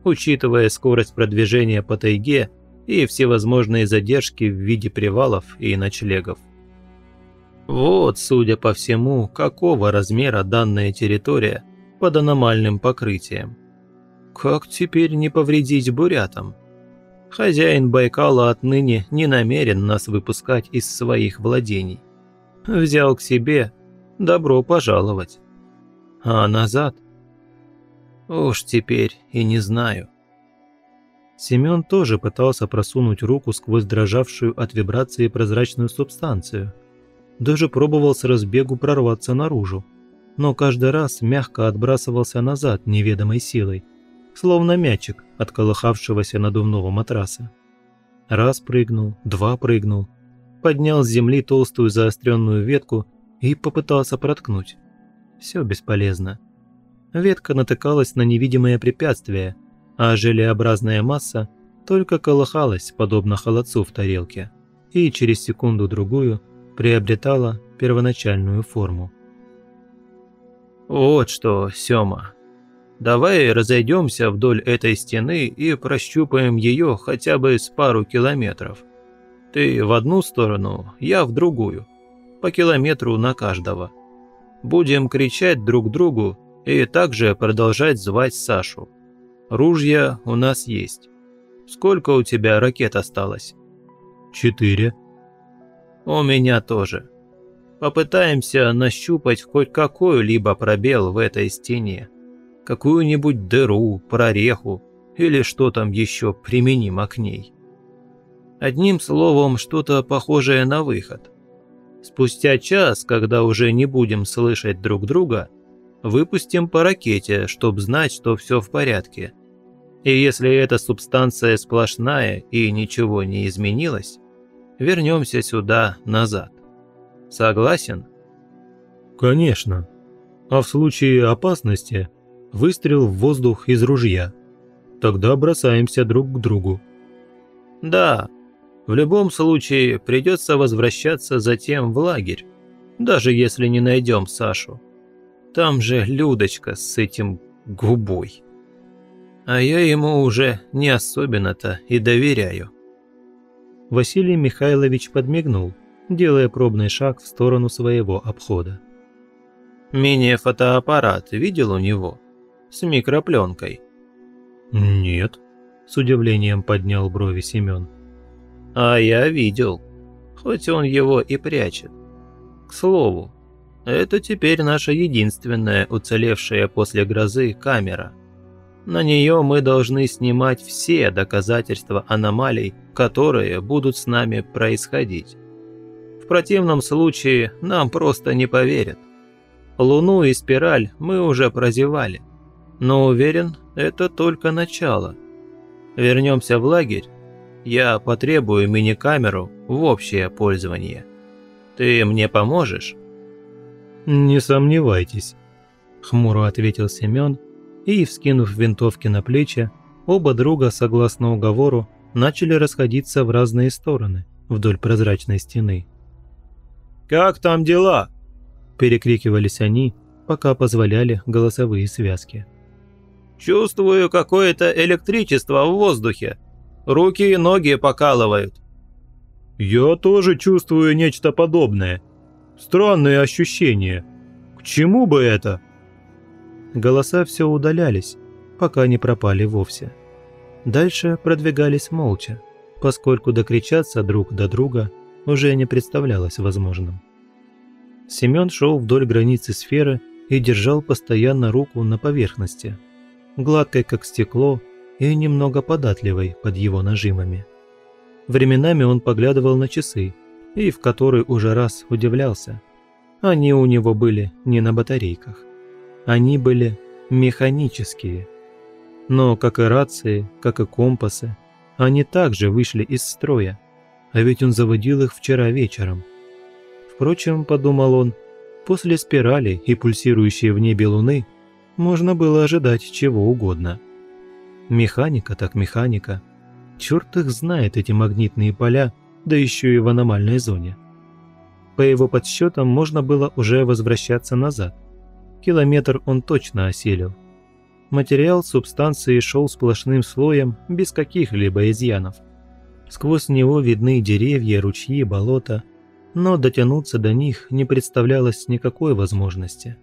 учитывая скорость продвижения по тайге и всевозможные задержки в виде привалов и ночлегов. Вот, судя по всему, какого размера данная территория – под аномальным покрытием. Как теперь не повредить бурятам? Хозяин Байкала отныне не намерен нас выпускать из своих владений. Взял к себе, добро пожаловать. А назад? Уж теперь и не знаю. Семён тоже пытался просунуть руку сквозь дрожавшую от вибрации прозрачную субстанцию. Даже пробовал с разбегу прорваться наружу но каждый раз мягко отбрасывался назад неведомой силой, словно мячик от колыхавшегося надувного матраса. Раз прыгнул, два прыгнул, поднял с земли толстую заостренную ветку и попытался проткнуть. Все бесполезно. Ветка натыкалась на невидимое препятствие, а желеобразная масса только колыхалась, подобно холодцу в тарелке, и через секунду-другую приобретала первоначальную форму. «Вот что, Сёма, давай разойдемся вдоль этой стены и прощупаем ее хотя бы с пару километров. Ты в одну сторону, я в другую, по километру на каждого. Будем кричать друг другу и также продолжать звать Сашу. Ружья у нас есть. Сколько у тебя ракет осталось?» «Четыре». «У меня тоже. Попытаемся нащупать хоть какой-либо пробел в этой стене. Какую-нибудь дыру, прореху или что там еще применимо к ней. Одним словом, что-то похожее на выход. Спустя час, когда уже не будем слышать друг друга, выпустим по ракете, чтобы знать, что все в порядке. И если эта субстанция сплошная и ничего не изменилось, вернемся сюда назад. Согласен? Конечно. А в случае опасности выстрел в воздух из ружья. Тогда бросаемся друг к другу. Да, В любом случае придется возвращаться затем в лагерь, даже если не найдем Сашу. Там же Людочка с этим губой. А я ему уже не особенно-то и доверяю. Василий Михайлович подмигнул, делая пробный шаг в сторону своего обхода. Мини-фотоаппарат видел у него? С микропленкой? Нет, с удивлением поднял брови Семен. А я видел, хоть он его и прячет. К слову, это теперь наша единственная уцелевшая после грозы камера. На нее мы должны снимать все доказательства аномалий, которые будут с нами происходить. В противном случае нам просто не поверят. Луну и спираль мы уже прозевали. Но уверен, это только начало. Вернемся в лагерь. Я потребую мини-камеру в общее пользование. Ты мне поможешь? Не сомневайтесь, хмуро ответил Семен и, вскинув винтовки на плечи, оба друга, согласно уговору, начали расходиться в разные стороны вдоль прозрачной стены. «Как там дела?» Перекрикивались они, пока позволяли голосовые связки. «Чувствую какое-то электричество в воздухе. Руки и ноги покалывают». «Я тоже чувствую нечто подобное. Странные ощущения. К чему бы это?» Голоса все удалялись, пока не пропали вовсе. Дальше продвигались молча, поскольку докричаться друг до друга уже не представлялось возможным. Семен шел вдоль границы сферы и держал постоянно руку на поверхности, гладкой как стекло и немного податливой под его нажимами. Временами он поглядывал на часы и в который уже раз удивлялся. Они у него были не на батарейках. Они были механические. Но, как и рации, как и компасы, они также вышли из строя, а ведь он заводил их вчера вечером – Впрочем, подумал он, после спирали и пульсирующей в небе луны можно было ожидать чего угодно. Механика так механика. Черт их знает эти магнитные поля, да еще и в аномальной зоне. По его подсчетам можно было уже возвращаться назад. Километр он точно осилил. Материал субстанции шел сплошным слоем, без каких-либо изъянов. Сквозь него видны деревья, ручьи, болота, но дотянуться до них не представлялось никакой возможности.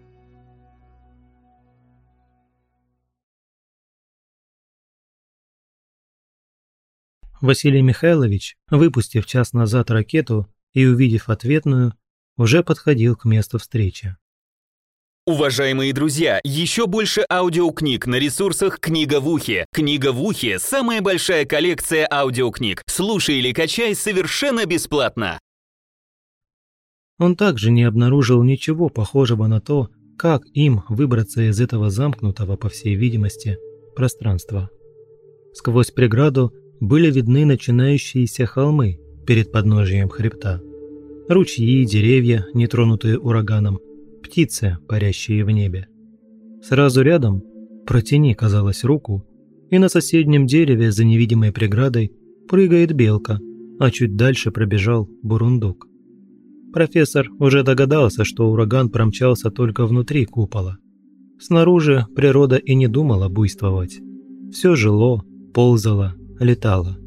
Василий Михайлович, выпустив час назад ракету и увидев ответную, уже подходил к месту встречи. Уважаемые друзья, еще больше аудиокниг на ресурсах «Книга в ухе». «Книга в ухе» — самая большая коллекция аудиокниг. Слушай или качай совершенно бесплатно. Он также не обнаружил ничего похожего на то, как им выбраться из этого замкнутого, по всей видимости, пространства. Сквозь преграду были видны начинающиеся холмы перед подножием хребта. Ручьи, деревья, нетронутые ураганом, птицы, парящие в небе. Сразу рядом, протяни, казалось, руку, и на соседнем дереве за невидимой преградой прыгает белка, а чуть дальше пробежал бурундук. Профессор уже догадался, что ураган промчался только внутри купола. Снаружи природа и не думала буйствовать. Все жило, ползало, летало.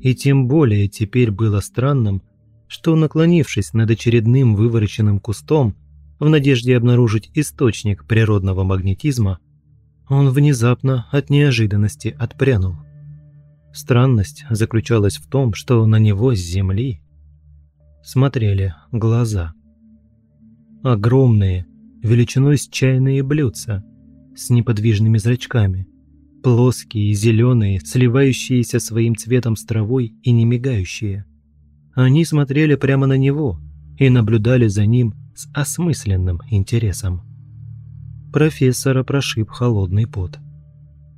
И тем более теперь было странным, что, наклонившись над очередным вывороченным кустом, в надежде обнаружить источник природного магнетизма, он внезапно от неожиданности отпрянул. Странность заключалась в том, что на него с земли смотрели глаза. Огромные, величиной с чайные блюдца, с неподвижными зрачками, плоские, зеленые, сливающиеся своим цветом с травой и не мигающие. Они смотрели прямо на него и наблюдали за ним с осмысленным интересом. Профессора прошиб холодный пот.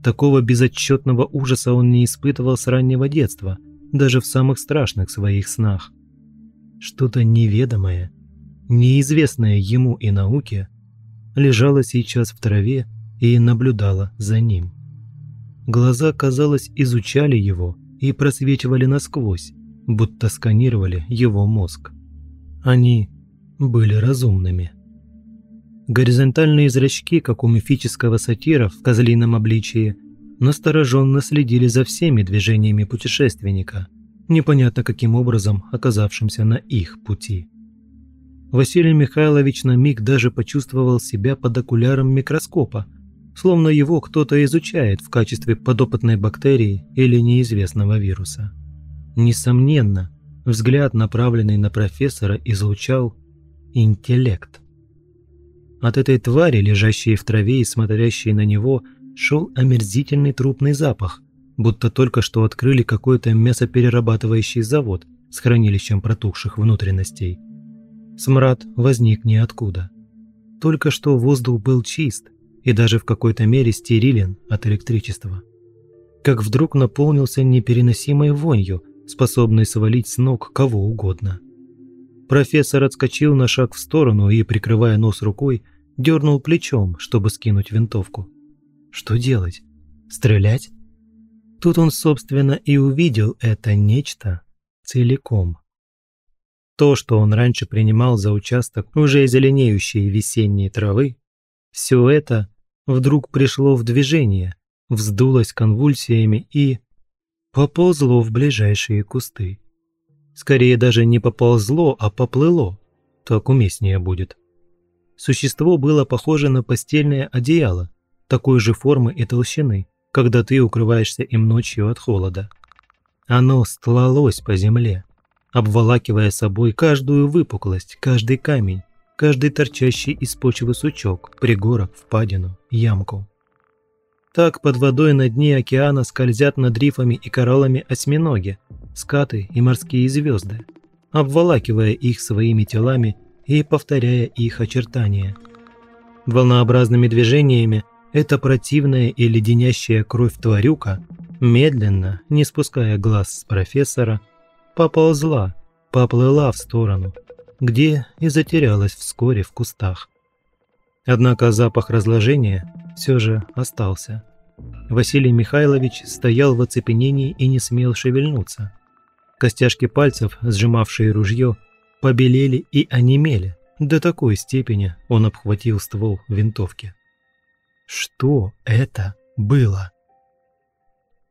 Такого безотчетного ужаса он не испытывал с раннего детства, даже в самых страшных своих снах. Что-то неведомое, неизвестное ему и науке, лежало сейчас в траве и наблюдало за ним. Глаза, казалось, изучали его и просвечивали насквозь, будто сканировали его мозг. Они были разумными. Горизонтальные зрачки, как у мифического сатира в козлином обличии, настороженно следили за всеми движениями путешественника, непонятно каким образом оказавшимся на их пути. Василий Михайлович на миг даже почувствовал себя под окуляром микроскопа, словно его кто-то изучает в качестве подопытной бактерии или неизвестного вируса. Несомненно, взгляд, направленный на профессора, излучал интеллект. От этой твари, лежащей в траве и смотрящей на него, шел омерзительный трупный запах, будто только что открыли какой-то мясоперерабатывающий завод с хранилищем протухших внутренностей – Смрад возник ниоткуда. Только что воздух был чист и даже в какой-то мере стерилен от электричества. Как вдруг наполнился непереносимой вонью, способной свалить с ног кого угодно. Профессор отскочил на шаг в сторону и, прикрывая нос рукой, дернул плечом, чтобы скинуть винтовку. Что делать? Стрелять? Тут он, собственно, и увидел это нечто целиком. То, что он раньше принимал за участок уже зеленеющей весенней травы, все это вдруг пришло в движение, вздулось конвульсиями и поползло в ближайшие кусты. Скорее даже не поползло, а поплыло. Так уместнее будет. Существо было похоже на постельное одеяло, такой же формы и толщины, когда ты укрываешься им ночью от холода. Оно стлалось по земле, обволакивая собой каждую выпуклость, каждый камень, каждый торчащий из почвы сучок, пригорок, впадину, ямку. Так под водой на дне океана скользят над рифами и кораллами осьминоги, скаты и морские звезды, обволакивая их своими телами и повторяя их очертания. Волнообразными движениями эта противная и леденящая кровь тварюка медленно, не спуская глаз с профессора, поползла, поплыла в сторону, где и затерялась вскоре в кустах. Однако запах разложения все же остался. Василий Михайлович стоял в оцепенении и не смел шевельнуться. Костяшки пальцев, сжимавшие ружье, побелели и онемели. До такой степени он обхватил ствол винтовки. Что это было?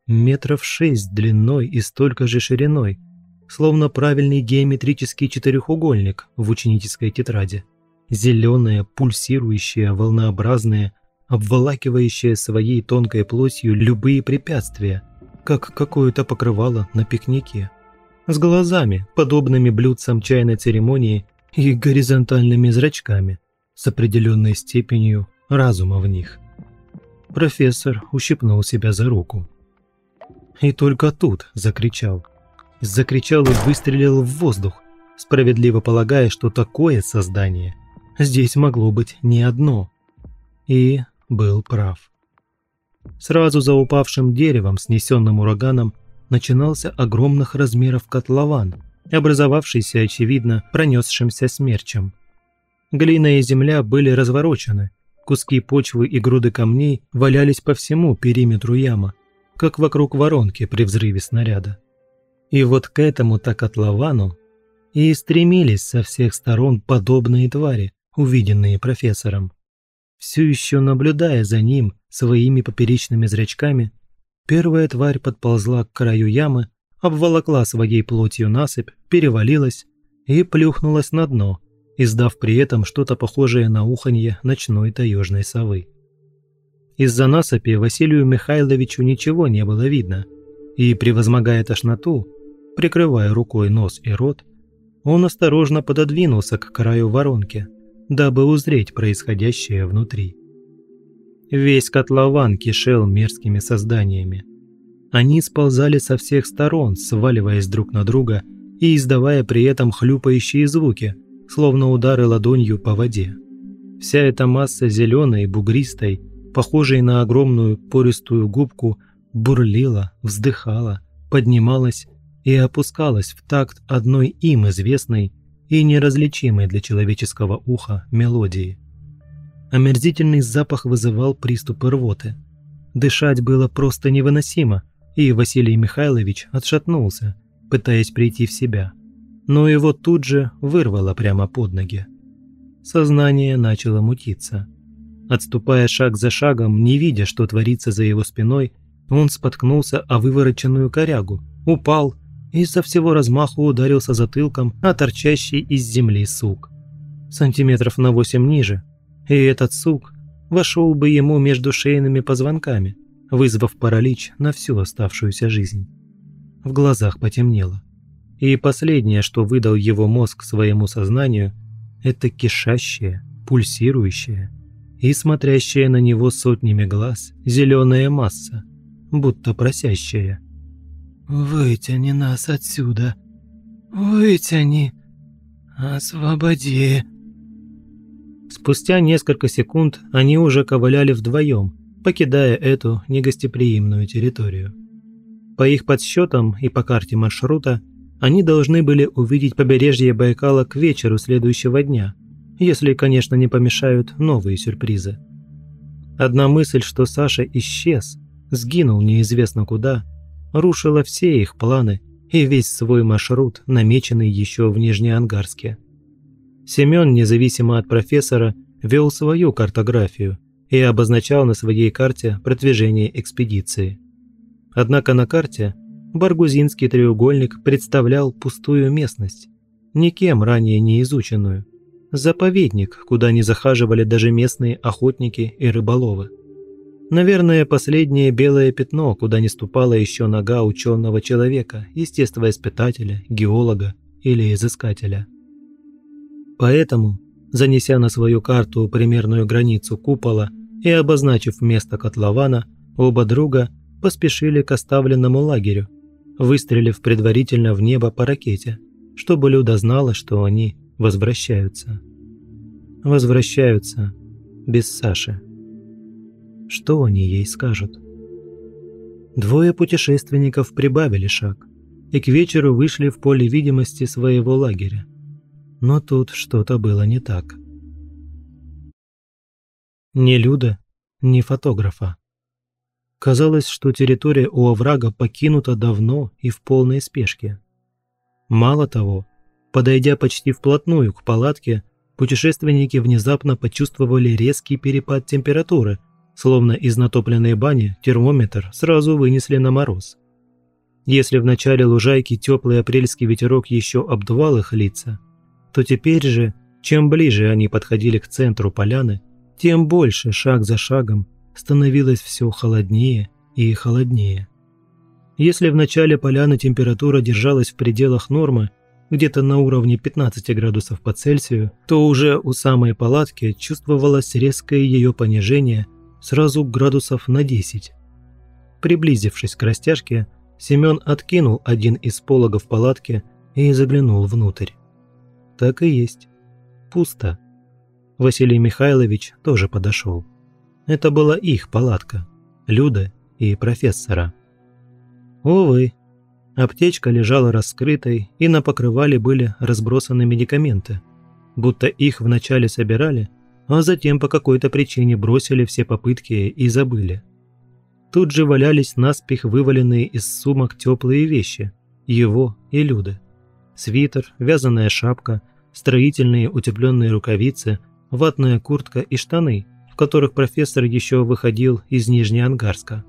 Метров шесть длиной и столько же шириной – словно правильный геометрический четырехугольник в ученической тетради. Зеленое, пульсирующее, волнообразное, обволакивающее своей тонкой плотью любые препятствия, как какое-то покрывало на пикнике. С глазами, подобными блюдцам чайной церемонии и горизонтальными зрачками, с определенной степенью разума в них. Профессор ущипнул себя за руку. И только тут закричал – закричал и выстрелил в воздух, справедливо полагая, что такое создание здесь могло быть не одно. И был прав. Сразу за упавшим деревом, снесенным ураганом, начинался огромных размеров котлован, образовавшийся, очевидно, пронесшимся смерчем. Глина и земля были разворочены, куски почвы и груды камней валялись по всему периметру яма, как вокруг воронки при взрыве снаряда. И вот к этому-то котловану и стремились со всех сторон подобные твари, увиденные профессором. Все еще наблюдая за ним своими поперечными зрачками, первая тварь подползла к краю ямы, обволокла своей плотью насыпь, перевалилась и плюхнулась на дно, издав при этом что-то похожее на уханье ночной таежной совы. Из-за насыпи Василию Михайловичу ничего не было видно, и, превозмогая тошноту, Прикрывая рукой нос и рот, он осторожно пододвинулся к краю воронки, дабы узреть происходящее внутри. Весь котлован кишел мерзкими созданиями. Они сползали со всех сторон, сваливаясь друг на друга и издавая при этом хлюпающие звуки, словно удары ладонью по воде. Вся эта масса зеленой, бугристой, похожей на огромную пористую губку, бурлила, вздыхала, поднималась и опускалась в такт одной им известной и неразличимой для человеческого уха мелодии. Омерзительный запах вызывал приступы рвоты. Дышать было просто невыносимо, и Василий Михайлович отшатнулся, пытаясь прийти в себя, но его тут же вырвало прямо под ноги. Сознание начало мутиться. Отступая шаг за шагом, не видя, что творится за его спиной, он споткнулся о вывороченную корягу, упал и со всего размаху ударился затылком о торчащий из земли сук. Сантиметров на восемь ниже, и этот сук вошел бы ему между шейными позвонками, вызвав паралич на всю оставшуюся жизнь. В глазах потемнело. И последнее, что выдал его мозг своему сознанию, это кишащее, пульсирующее и смотрящая на него сотнями глаз зеленая масса, будто просящая. «Вытяни нас отсюда! Вытяни! Освободи!» Спустя несколько секунд они уже ковыляли вдвоем, покидая эту негостеприимную территорию. По их подсчетам и по карте маршрута, они должны были увидеть побережье Байкала к вечеру следующего дня, если, конечно, не помешают новые сюрпризы. Одна мысль, что Саша исчез, сгинул неизвестно куда, рушила все их планы и весь свой маршрут, намеченный еще в Нижнеангарске. Семен, независимо от профессора, вел свою картографию и обозначал на своей карте продвижение экспедиции. Однако на карте Баргузинский треугольник представлял пустую местность, никем ранее не изученную, заповедник, куда не захаживали даже местные охотники и рыболовы. Наверное, последнее белое пятно, куда не ступала еще нога ученого человека, естествоиспытателя, геолога или изыскателя. Поэтому, занеся на свою карту примерную границу купола и обозначив место котлована, оба друга поспешили к оставленному лагерю, выстрелив предварительно в небо по ракете, чтобы Люда знала, что они возвращаются. Возвращаются без Саши. Что они ей скажут? Двое путешественников прибавили шаг и к вечеру вышли в поле видимости своего лагеря. Но тут что-то было не так. Ни Люда, ни фотографа. Казалось, что территория у оврага покинута давно и в полной спешке. Мало того, подойдя почти вплотную к палатке, путешественники внезапно почувствовали резкий перепад температуры, словно из натопленной бани термометр сразу вынесли на мороз. Если в начале лужайки теплый апрельский ветерок еще обдувал их лица, то теперь же, чем ближе они подходили к центру поляны, тем больше шаг за шагом становилось все холоднее и холоднее. Если в начале поляны температура держалась в пределах нормы, где-то на уровне 15 градусов по Цельсию, то уже у самой палатки чувствовалось резкое ее понижение сразу градусов на 10. Приблизившись к растяжке, Семен откинул один из пологов палатки и заглянул внутрь. Так и есть. Пусто. Василий Михайлович тоже подошел. Это была их палатка, Люда и профессора. Увы, аптечка лежала раскрытой, и на покрывале были разбросаны медикаменты, будто их вначале собирали, а затем по какой-то причине бросили все попытки и забыли. Тут же валялись наспех вываленные из сумок теплые вещи, его и Люды. Свитер, вязаная шапка, строительные утепленные рукавицы, ватная куртка и штаны – которых профессор еще выходил из Нижнеангарска.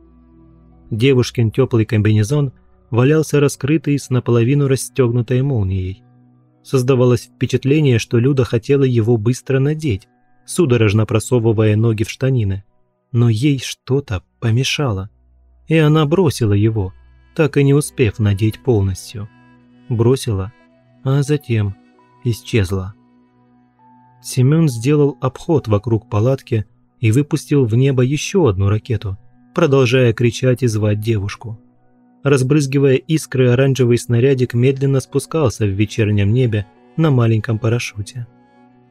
Девушкин теплый комбинезон валялся раскрытый с наполовину расстегнутой молнией. Создавалось впечатление, что Люда хотела его быстро надеть, судорожно просовывая ноги в штанины. Но ей что-то помешало. И она бросила его, так и не успев надеть полностью. Бросила, а затем исчезла. Семен сделал обход вокруг палатки и выпустил в небо еще одну ракету, продолжая кричать и звать девушку. Разбрызгивая искры, оранжевый снарядик медленно спускался в вечернем небе на маленьком парашюте.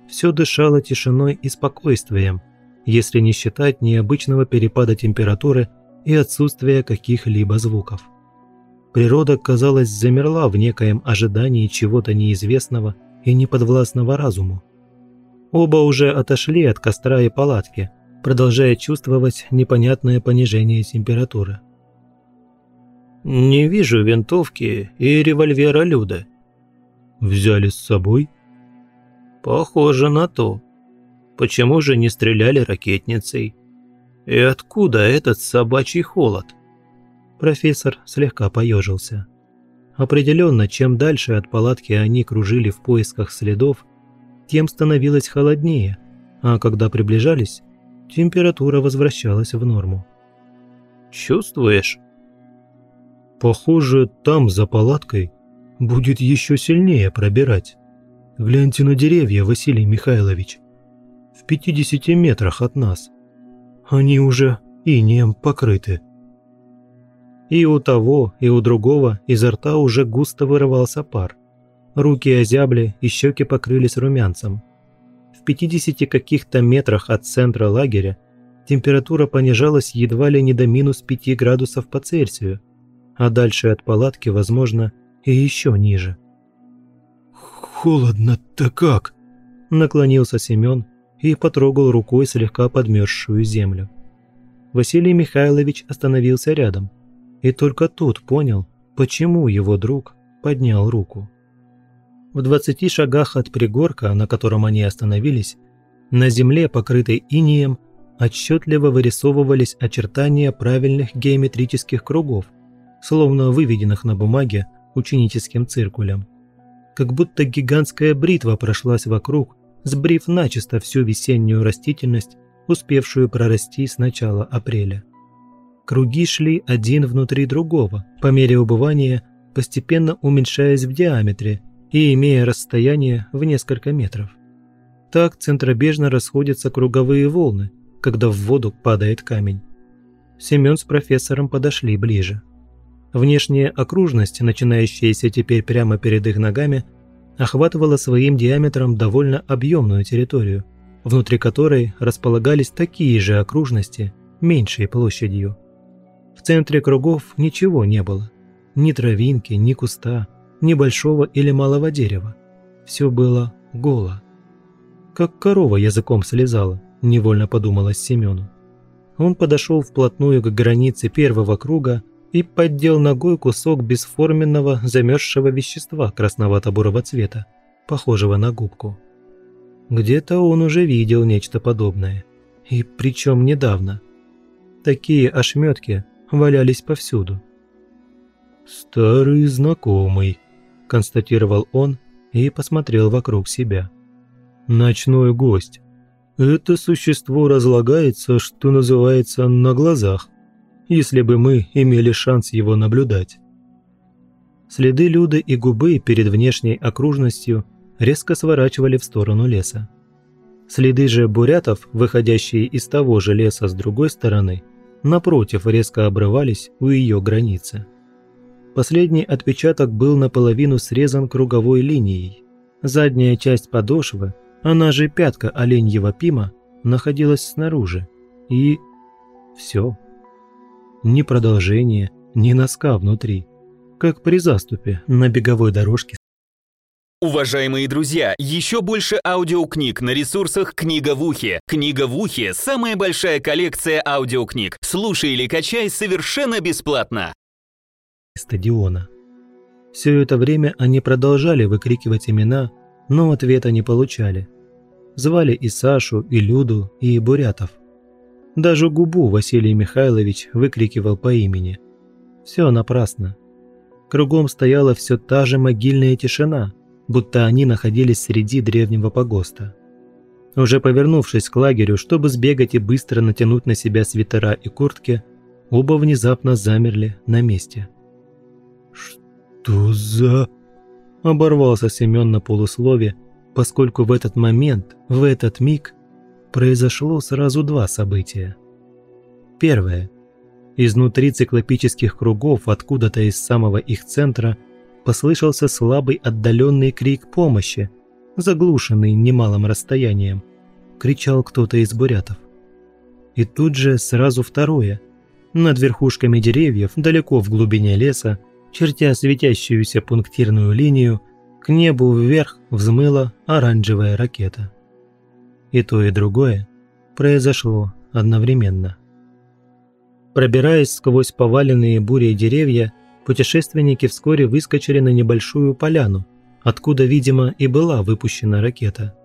Все дышало тишиной и спокойствием, если не считать необычного перепада температуры и отсутствия каких-либо звуков. Природа, казалось, замерла в некоем ожидании чего-то неизвестного и неподвластного разуму. Оба уже отошли от костра и палатки, продолжая чувствовать непонятное понижение температуры. «Не вижу винтовки и револьвера Люда». «Взяли с собой?» «Похоже на то. Почему же не стреляли ракетницей? И откуда этот собачий холод?» Профессор слегка поежился. Определенно, чем дальше от палатки они кружили в поисках следов, тем становилось холоднее, а когда приближались, температура возвращалась в норму. «Чувствуешь?» «Похоже, там, за палаткой, будет еще сильнее пробирать. Гляньте на деревья, Василий Михайлович. В 50 метрах от нас. Они уже инеем покрыты». И у того, и у другого изо рта уже густо вырывался пар. Руки озябли и щеки покрылись румянцем. В 50 каких-то метрах от центра лагеря температура понижалась едва ли не до минус 5 градусов по Цельсию, а дальше от палатки, возможно, и еще ниже. «Холодно-то как!» – наклонился Семен и потрогал рукой слегка подмерзшую землю. Василий Михайлович остановился рядом, и только тут понял, почему его друг поднял руку. В двадцати шагах от пригорка, на котором они остановились, на земле, покрытой инеем, отчетливо вырисовывались очертания правильных геометрических кругов, словно выведенных на бумаге ученическим циркулем. Как будто гигантская бритва прошлась вокруг, сбрив начисто всю весеннюю растительность, успевшую прорасти с начала апреля. Круги шли один внутри другого, по мере убывания, постепенно уменьшаясь в диаметре и имея расстояние в несколько метров. Так центробежно расходятся круговые волны, когда в воду падает камень. Семен с профессором подошли ближе. Внешняя окружность, начинающаяся теперь прямо перед их ногами, охватывала своим диаметром довольно объемную территорию, внутри которой располагались такие же окружности, меньшей площадью. В центре кругов ничего не было. Ни травинки, ни куста, ни большого или малого дерева. Все было голо. Как корова языком слезала, невольно подумалось Семену. Он подошел вплотную к границе первого круга и поддел ногой кусок бесформенного замерзшего вещества красновато-бурого цвета, похожего на губку. Где-то он уже видел нечто подобное. И причем недавно. Такие ошметки валялись повсюду. «Старый знакомый», – констатировал он и посмотрел вокруг себя. «Ночной гость. Это существо разлагается, что называется, на глазах, если бы мы имели шанс его наблюдать». Следы Люды и губы перед внешней окружностью резко сворачивали в сторону леса. Следы же бурятов, выходящие из того же леса с другой стороны, напротив, резко обрывались у ее границы. Последний отпечаток был наполовину срезан круговой линией. Задняя часть подошвы, она же пятка оленьего пима, находилась снаружи. И... все. Ни продолжения, ни носка внутри. Как при заступе на беговой дорожке Уважаемые друзья, еще больше аудиокниг на ресурсах «Книга в ухе». «Книга в ухе» — самая большая коллекция аудиокниг. Слушай или качай совершенно бесплатно. Стадиона. Все это время они продолжали выкрикивать имена, но ответа не получали. Звали и Сашу, и Люду, и Бурятов. Даже губу Василий Михайлович выкрикивал по имени. Все напрасно. Кругом стояла все та же могильная тишина – будто они находились среди древнего погоста. Уже повернувшись к лагерю, чтобы сбегать и быстро натянуть на себя свитера и куртки, оба внезапно замерли на месте. «Что за...» – оборвался Семен на полуслове, поскольку в этот момент, в этот миг, произошло сразу два события. Первое. Изнутри циклопических кругов, откуда-то из самого их центра – послышался слабый отдаленный крик помощи, заглушенный немалым расстоянием. Кричал кто-то из бурятов. И тут же сразу второе. Над верхушками деревьев, далеко в глубине леса, чертя светящуюся пунктирную линию, к небу вверх взмыла оранжевая ракета. И то, и другое произошло одновременно. Пробираясь сквозь поваленные бурей деревья, путешественники вскоре выскочили на небольшую поляну, откуда, видимо, и была выпущена ракета.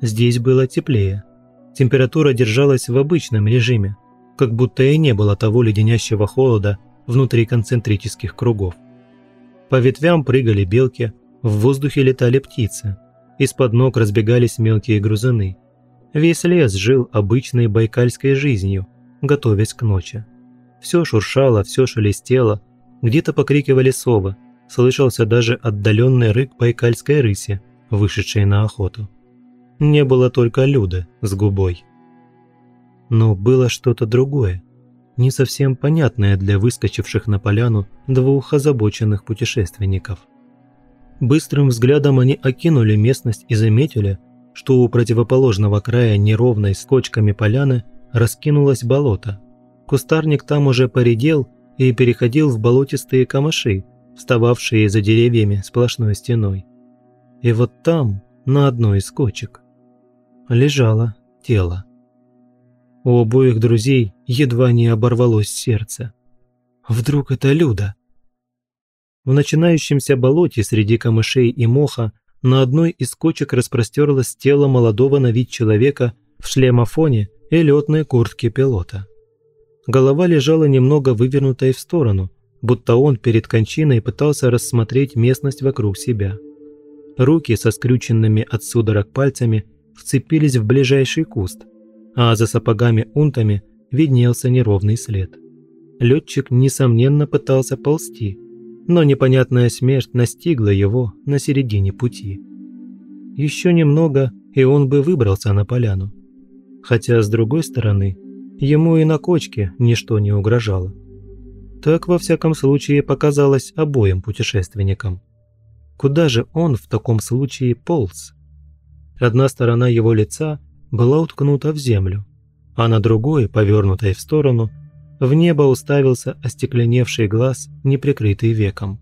Здесь было теплее. Температура держалась в обычном режиме, как будто и не было того леденящего холода внутри концентрических кругов. По ветвям прыгали белки, в воздухе летали птицы, из-под ног разбегались мелкие грузины. Весь лес жил обычной байкальской жизнью, готовясь к ночи. Все шуршало, все шелестело, где-то покрикивали совы, слышался даже отдаленный рык байкальской рыси, вышедшей на охоту. Не было только Люды с губой. Но было что-то другое, не совсем понятное для выскочивших на поляну двух озабоченных путешественников. Быстрым взглядом они окинули местность и заметили, что у противоположного края неровной с кочками поляны раскинулось болото. Кустарник там уже поредел и переходил в болотистые камыши, встававшие за деревьями сплошной стеной. И вот там, на одной из кочек, лежало тело. У обоих друзей едва не оборвалось сердце. Вдруг это Люда? В начинающемся болоте среди камышей и моха на одной из кочек распростерлось тело молодого на вид человека в шлемофоне и летной куртке пилота. Голова лежала немного вывернутой в сторону, будто он перед кончиной пытался рассмотреть местность вокруг себя. Руки со скрюченными от судорог пальцами вцепились в ближайший куст, а за сапогами-унтами виднелся неровный след. Летчик, несомненно, пытался ползти, но непонятная смерть настигла его на середине пути. Еще немного, и он бы выбрался на поляну. Хотя, с другой стороны, ему и на кочке ничто не угрожало. Так, во всяком случае, показалось обоим путешественникам. Куда же он в таком случае полз? Одна сторона его лица была уткнута в землю, а на другой, повернутой в сторону, в небо уставился остекленевший глаз, неприкрытый веком.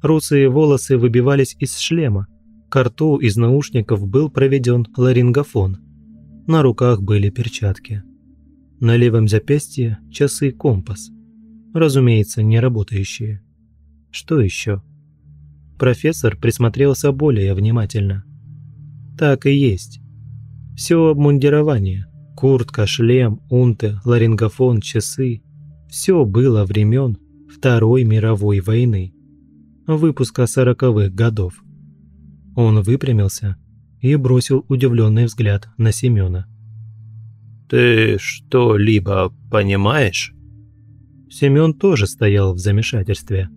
Русые волосы выбивались из шлема, к рту из наушников был проведен ларингофон. На руках были перчатки. На левом запястье часы-компас. Разумеется, не работающие. Что еще? Профессор присмотрелся более внимательно. Так и есть. Все обмундирование. Куртка, шлем, унты, ларингофон, часы. Все было времен Второй мировой войны. Выпуска сороковых годов. Он выпрямился и бросил удивленный взгляд на Семена. «Ты что-либо понимаешь?» Семен тоже стоял в замешательстве.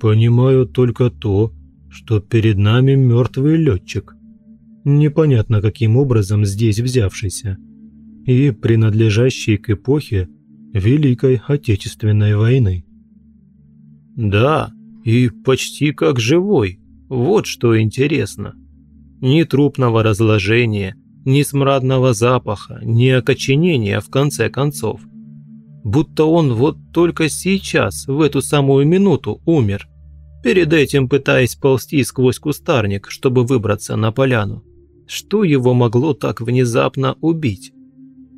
«Понимаю только то, что перед нами мертвый летчик», непонятно каким образом здесь взявшийся, и принадлежащий к эпохе Великой Отечественной войны. Да, и почти как живой, вот что интересно. Ни трупного разложения, ни смрадного запаха, ни окоченения в конце концов. Будто он вот только сейчас, в эту самую минуту, умер, перед этим пытаясь ползти сквозь кустарник, чтобы выбраться на поляну. Что его могло так внезапно убить?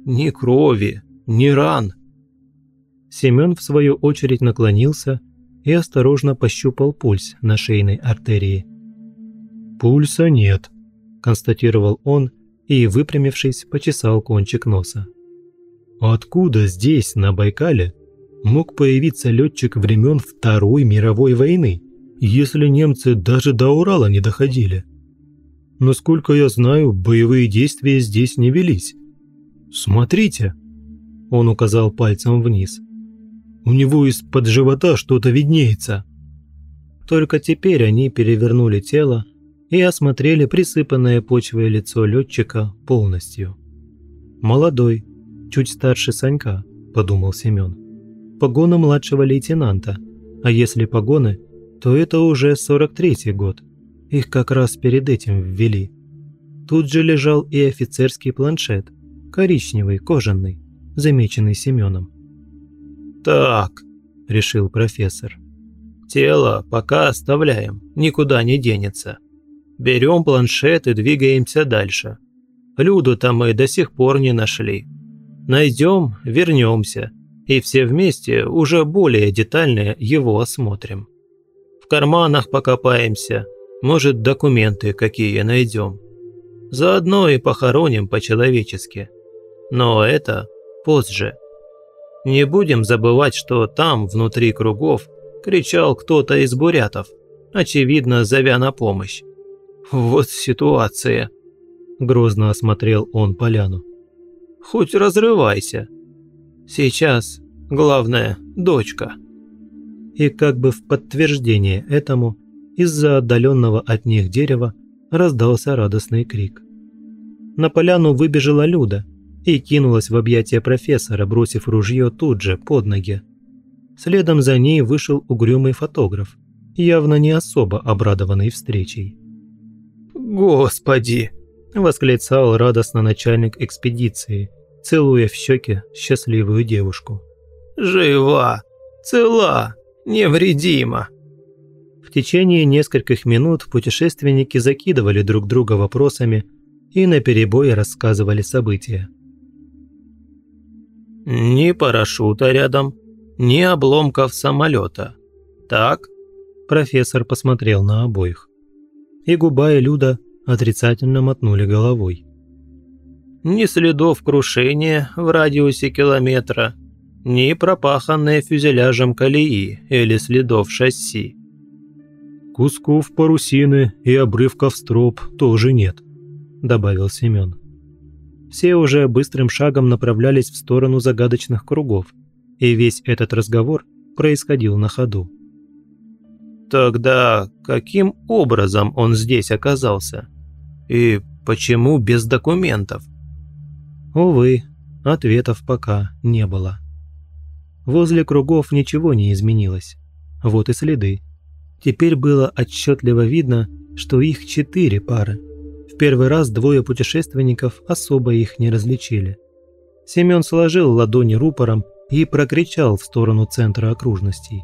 Ни крови, ни ран. Семен, в свою очередь, наклонился и осторожно пощупал пульс на шейной артерии. «Пульса нет», – констатировал он и, выпрямившись, почесал кончик носа. «Откуда здесь, на Байкале, мог появиться летчик времен Второй мировой войны, если немцы даже до Урала не доходили?» Насколько я знаю, боевые действия здесь не велись. Смотрите!» Он указал пальцем вниз. «У него из-под живота что-то виднеется». Только теперь они перевернули тело и осмотрели присыпанное почвой лицо летчика полностью. «Молодой, чуть старше Санька», – подумал Семен. «Погоны младшего лейтенанта, а если погоны, то это уже 43-й год». Их как раз перед этим ввели. Тут же лежал и офицерский планшет, коричневый, кожаный, замеченный Семеном. «Так», – решил профессор. «Тело пока оставляем, никуда не денется. Берем планшет и двигаемся дальше. Люду-то мы до сих пор не нашли. Найдем, вернемся. и все вместе уже более детально его осмотрим. В карманах покопаемся, может, документы какие найдем. Заодно и похороним по-человечески. Но это позже. Не будем забывать, что там, внутри кругов, кричал кто-то из бурятов, очевидно, зовя на помощь. Вот ситуация. Грозно осмотрел он поляну. Хоть разрывайся. Сейчас главное – дочка. И как бы в подтверждение этому, из-за отдаленного от них дерева раздался радостный крик. На поляну выбежала Люда и кинулась в объятия профессора, бросив ружье тут же, под ноги. Следом за ней вышел угрюмый фотограф, явно не особо обрадованный встречей. «Господи!» – восклицал радостно начальник экспедиции, целуя в щеки счастливую девушку. «Жива! Цела! Невредима!» В течение нескольких минут путешественники закидывали друг друга вопросами и наперебой рассказывали события. «Ни парашюта рядом, ни обломков самолета. Так?» Профессор посмотрел на обоих. И Губа и Люда отрицательно мотнули головой. «Ни следов крушения в радиусе километра, ни пропаханные фюзеляжем колеи или следов шасси». «Кусков парусины и обрывков строп тоже нет», – добавил Семен. Все уже быстрым шагом направлялись в сторону загадочных кругов, и весь этот разговор происходил на ходу. Тогда каким образом он здесь оказался? И почему без документов? Увы, ответов пока не было. Возле кругов ничего не изменилось. Вот и следы. Теперь было отчетливо видно, что их четыре пары. В первый раз двое путешественников особо их не различили. Семен сложил ладони рупором и прокричал в сторону центра окружностей.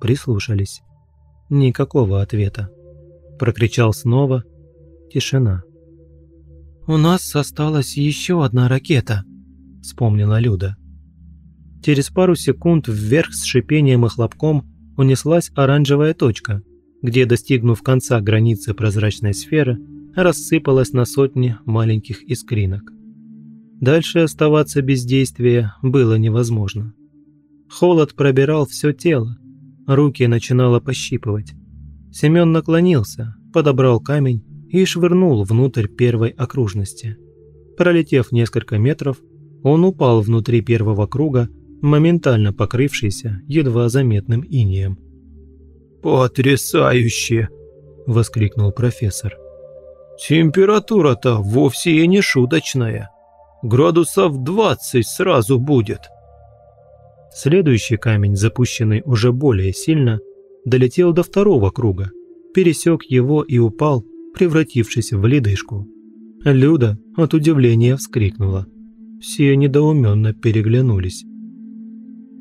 Прислушались. Никакого ответа. Прокричал снова. Тишина. «У нас осталась еще одна ракета», – вспомнила Люда. Через пару секунд вверх с шипением и хлопком унеслась оранжевая точка, где, достигнув конца границы прозрачной сферы, рассыпалась на сотни маленьких искринок. Дальше оставаться без действия было невозможно. Холод пробирал все тело, руки начинало пощипывать. Семен наклонился, подобрал камень и швырнул внутрь первой окружности. Пролетев несколько метров, он упал внутри первого круга, моментально покрывшийся едва заметным инеем. «Потрясающе!» – воскликнул профессор. «Температура-то вовсе и не шуточная. Градусов 20 сразу будет». Следующий камень, запущенный уже более сильно, долетел до второго круга, пересек его и упал, превратившись в ледышку. Люда от удивления вскрикнула. Все недоуменно переглянулись.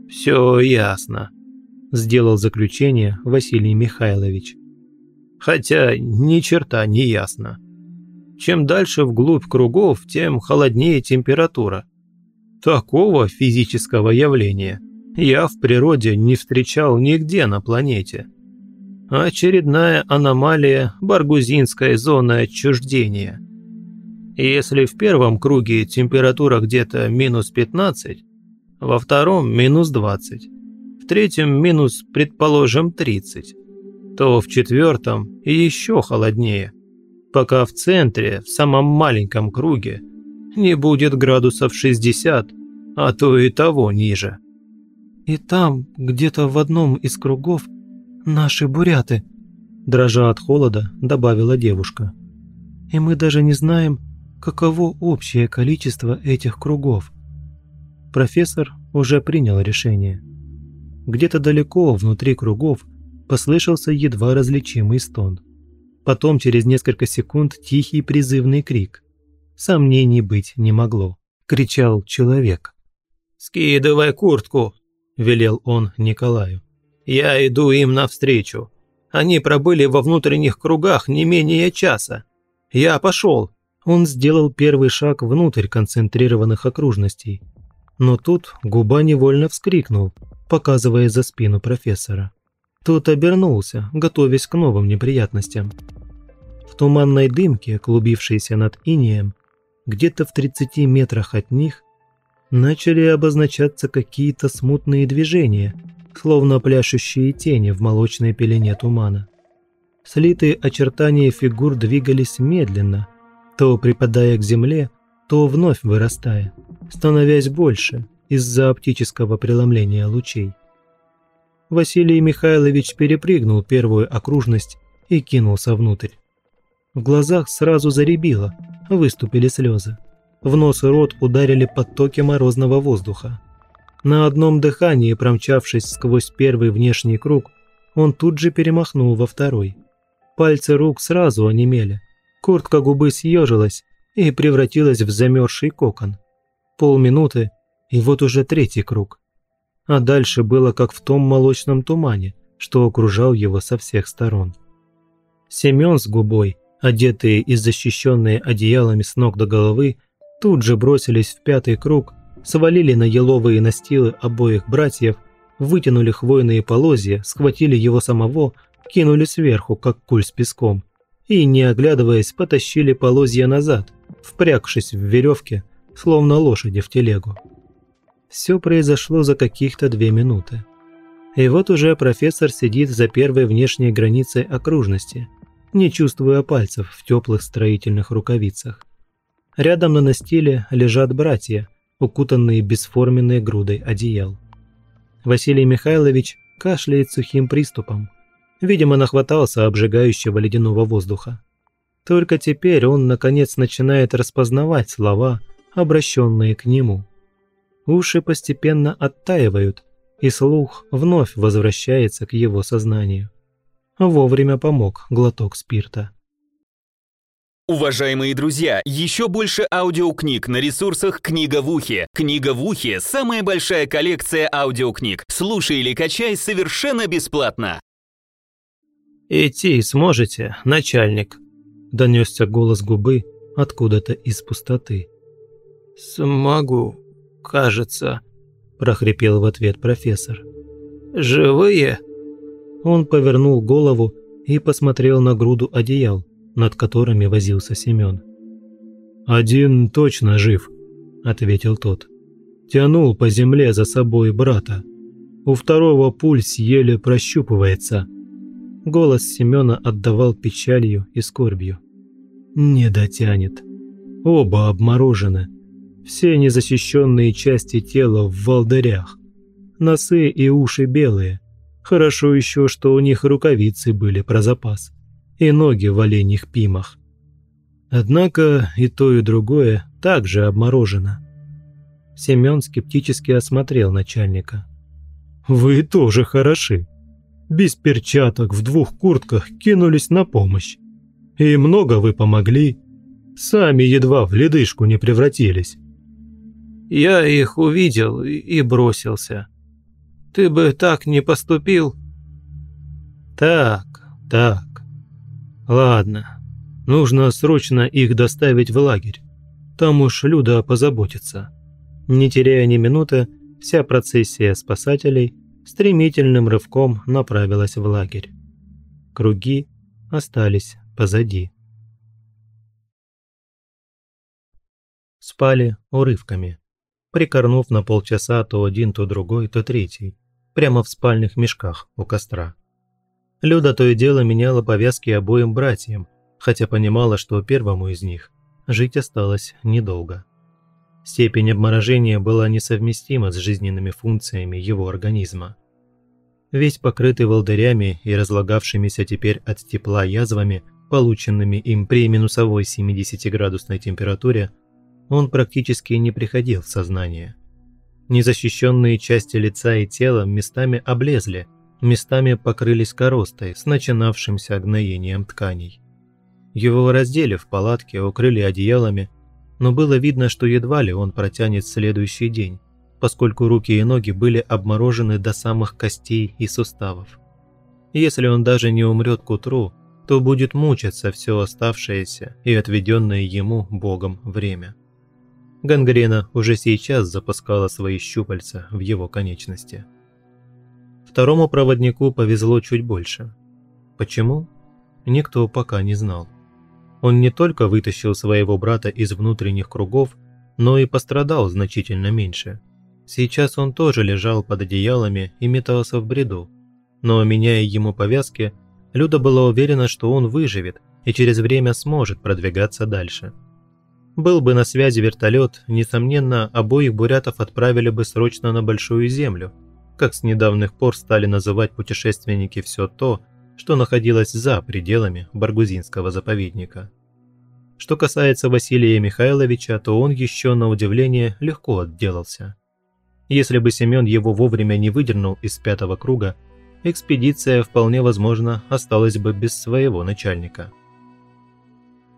«Все ясно», – сделал заключение Василий Михайлович. «Хотя ни черта не ясно. Чем дальше вглубь кругов, тем холоднее температура. Такого физического явления я в природе не встречал нигде на планете. Очередная аномалия баргузинской зоны отчуждения. Если в первом круге температура где-то минус 15, во втором минус 20, в третьем минус, предположим, 30, то в четвертом еще холоднее, пока в центре, в самом маленьком круге, не будет градусов 60, а то и того ниже. «И там, где-то в одном из кругов, наши буряты», дрожа от холода, добавила девушка. «И мы даже не знаем, каково общее количество этих кругов». Профессор уже принял решение. Где-то далеко, внутри кругов, послышался едва различимый стон. Потом через несколько секунд тихий призывный крик. Сомнений быть не могло. Кричал человек. «Скидывай куртку!» – велел он Николаю. «Я иду им навстречу. Они пробыли во внутренних кругах не менее часа. Я пошел!» Он сделал первый шаг внутрь концентрированных окружностей. Но тут губа невольно вскрикнул, показывая за спину профессора. Тот обернулся, готовясь к новым неприятностям. В туманной дымке, клубившейся над инеем, где-то в 30 метрах от них, начали обозначаться какие-то смутные движения, словно пляшущие тени в молочной пелене тумана. Слитые очертания фигур двигались медленно, то припадая к земле, то вновь вырастая, становясь больше из-за оптического преломления лучей. Василий Михайлович перепрыгнул первую окружность и кинулся внутрь. В глазах сразу заребило, выступили слезы. В нос и рот ударили потоки морозного воздуха. На одном дыхании, промчавшись сквозь первый внешний круг, он тут же перемахнул во второй. Пальцы рук сразу онемели. Куртка губы съежилась и превратилась в замерзший кокон. Полминуты, и вот уже третий круг а дальше было как в том молочном тумане, что окружал его со всех сторон. Семен с губой, одетые и защищенные одеялами с ног до головы, тут же бросились в пятый круг, свалили на еловые настилы обоих братьев, вытянули хвойные полозья, схватили его самого, кинули сверху, как куль с песком, и, не оглядываясь, потащили полозья назад, впрягшись в веревке, словно лошади в телегу. Все произошло за каких-то две минуты. И вот уже профессор сидит за первой внешней границей окружности, не чувствуя пальцев в теплых строительных рукавицах. Рядом на настиле лежат братья, укутанные бесформенной грудой одеял. Василий Михайлович кашляет сухим приступом. Видимо, нахватался обжигающего ледяного воздуха. Только теперь он, наконец, начинает распознавать слова, обращенные к нему – уши постепенно оттаивают, и слух вновь возвращается к его сознанию. Вовремя помог глоток спирта. Уважаемые друзья, еще больше аудиокниг на ресурсах «Книга в ухе». «Книга в ухе» — самая большая коллекция аудиокниг. Слушай или качай совершенно бесплатно. «Идти сможете, начальник?» – донесся голос губы откуда-то из пустоты. «Смогу», кажется», – прохрипел в ответ профессор. «Живые?» Он повернул голову и посмотрел на груду одеял, над которыми возился Семен. «Один точно жив», – ответил тот. «Тянул по земле за собой брата. У второго пульс еле прощупывается». Голос Семена отдавал печалью и скорбью. «Не дотянет. Оба обморожены. Все незащищенные части тела в волдырях. Носы и уши белые. Хорошо еще, что у них рукавицы были про запас. И ноги в оленьих пимах. Однако и то, и другое также обморожено. Семен скептически осмотрел начальника. «Вы тоже хороши. Без перчаток в двух куртках кинулись на помощь. И много вы помогли. Сами едва в ледышку не превратились. Я их увидел и бросился. Ты бы так не поступил?» «Так, так. Ладно. Нужно срочно их доставить в лагерь. Там уж Люда позаботится». Не теряя ни минуты, вся процессия спасателей стремительным рывком направилась в лагерь. Круги остались позади. Спали урывками прикорнув на полчаса то один, то другой, то третий, прямо в спальных мешках у костра. Люда то и дело меняла повязки обоим братьям, хотя понимала, что первому из них жить осталось недолго. Степень обморожения была несовместима с жизненными функциями его организма. Весь покрытый волдырями и разлагавшимися теперь от тепла язвами, полученными им при минусовой 70-градусной температуре, он практически не приходил в сознание. Незащищенные части лица и тела местами облезли, местами покрылись коростой с начинавшимся гноением тканей. Его раздели в палатке, укрыли одеялами, но было видно, что едва ли он протянет следующий день, поскольку руки и ноги были обморожены до самых костей и суставов. Если он даже не умрет к утру, то будет мучиться все оставшееся и отведенное ему Богом время. Гангрена уже сейчас запускала свои щупальца в его конечности. Второму проводнику повезло чуть больше. Почему? Никто пока не знал. Он не только вытащил своего брата из внутренних кругов, но и пострадал значительно меньше. Сейчас он тоже лежал под одеялами и метался в бреду. Но меняя ему повязки, Люда была уверена, что он выживет и через время сможет продвигаться дальше. Был бы на связи вертолет, несомненно, обоих бурятов отправили бы срочно на Большую Землю, как с недавних пор стали называть путешественники все то, что находилось за пределами Баргузинского заповедника. Что касается Василия Михайловича, то он еще, на удивление, легко отделался. Если бы Семен его вовремя не выдернул из пятого круга, экспедиция, вполне возможно, осталась бы без своего начальника.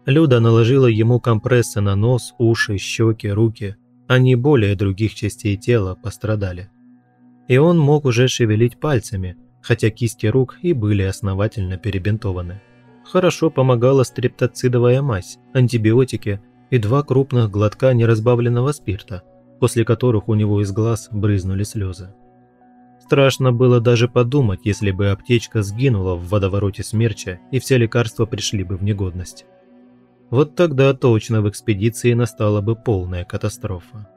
Люда наложила ему компрессы на нос, уши, щеки, руки, не более других частей тела пострадали. И он мог уже шевелить пальцами, хотя кисти рук и были основательно перебинтованы. Хорошо помогала стрептоцидовая мазь, антибиотики и два крупных глотка неразбавленного спирта, после которых у него из глаз брызнули слезы. Страшно было даже подумать, если бы аптечка сгинула в водовороте смерча и все лекарства пришли бы в негодность. Вот тогда точно в экспедиции настала бы полная катастрофа.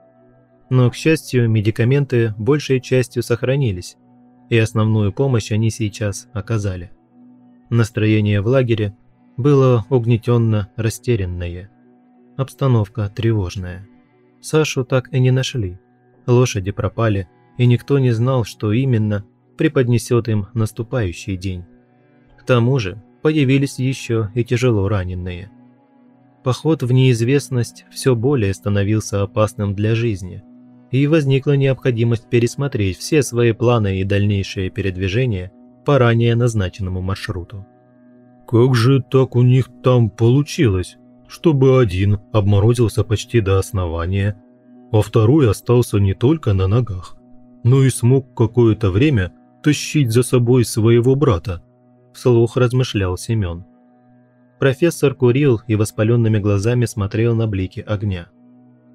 Но, к счастью, медикаменты большей частью сохранились, и основную помощь они сейчас оказали. Настроение в лагере было угнетенно растерянное. Обстановка тревожная. Сашу так и не нашли. Лошади пропали, и никто не знал, что именно преподнесет им наступающий день. К тому же появились еще и тяжело раненые – Поход в неизвестность все более становился опасным для жизни, и возникла необходимость пересмотреть все свои планы и дальнейшие передвижения по ранее назначенному маршруту. «Как же так у них там получилось, чтобы один обморозился почти до основания, а второй остался не только на ногах, но и смог какое-то время тащить за собой своего брата?» – вслух размышлял Семен. Профессор курил и воспаленными глазами смотрел на блики огня.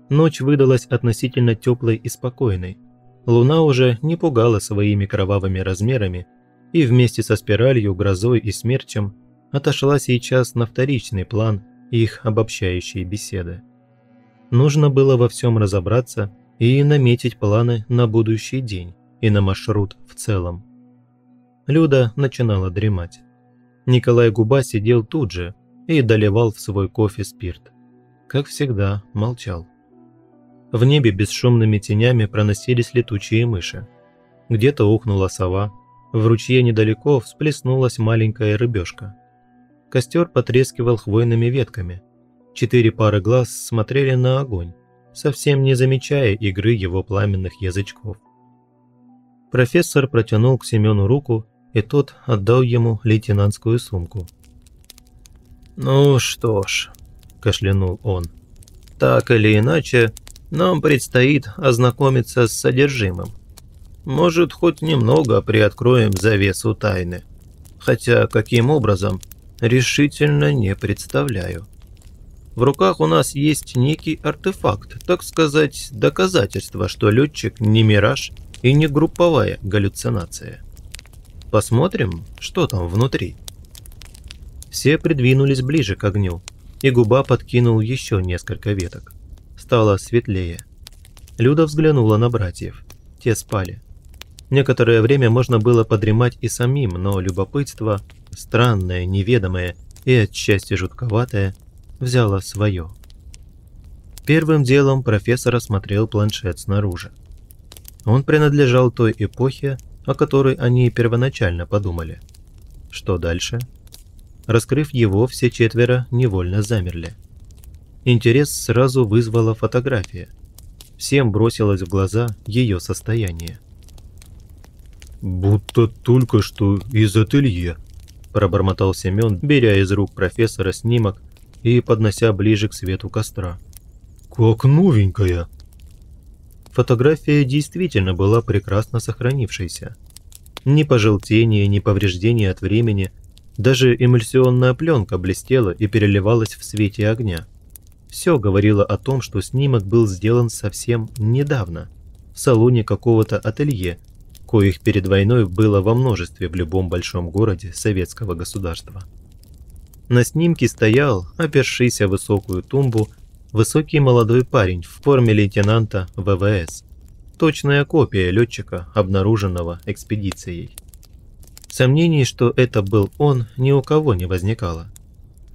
Ночь выдалась относительно теплой и спокойной. Луна уже не пугала своими кровавыми размерами и вместе со спиралью, грозой и смерчем отошла сейчас на вторичный план их обобщающей беседы. Нужно было во всем разобраться и наметить планы на будущий день и на маршрут в целом. Люда начинала дремать. Николай Губа сидел тут же и доливал в свой кофе спирт. Как всегда, молчал. В небе бесшумными тенями проносились летучие мыши. Где-то ухнула сова, в ручье недалеко всплеснулась маленькая рыбешка. Костер потрескивал хвойными ветками. Четыре пары глаз смотрели на огонь, совсем не замечая игры его пламенных язычков. Профессор протянул к Семену руку и тот отдал ему лейтенантскую сумку. «Ну что ж», – кашлянул он, – «так или иначе, нам предстоит ознакомиться с содержимым. Может, хоть немного приоткроем завесу тайны. Хотя каким образом, решительно не представляю. В руках у нас есть некий артефакт, так сказать, доказательство, что летчик не мираж и не групповая галлюцинация. Посмотрим, что там внутри. Все придвинулись ближе к огню, и губа подкинул еще несколько веток. Стало светлее. Люда взглянула на братьев. Те спали. Некоторое время можно было подремать и самим, но любопытство, странное, неведомое и отчасти жутковатое, взяло свое. Первым делом профессор осмотрел планшет снаружи. Он принадлежал той эпохе, о которой они первоначально подумали. Что дальше? Раскрыв его, все четверо невольно замерли. Интерес сразу вызвала фотография. Всем бросилось в глаза ее состояние. «Будто только что из ателье», – пробормотал Семен, беря из рук профессора снимок и поднося ближе к свету костра. «Как новенькая!» Фотография действительно была прекрасно сохранившейся. Ни пожелтения, ни повреждения от времени, даже эмульсионная пленка блестела и переливалась в свете огня. Все говорило о том, что снимок был сделан совсем недавно, в салоне какого-то ателье, коих перед войной было во множестве в любом большом городе советского государства. На снимке стоял, опершийся о высокую тумбу, высокий молодой парень в форме лейтенанта ВВС. Точная копия летчика, обнаруженного экспедицией. Сомнений, что это был он, ни у кого не возникало.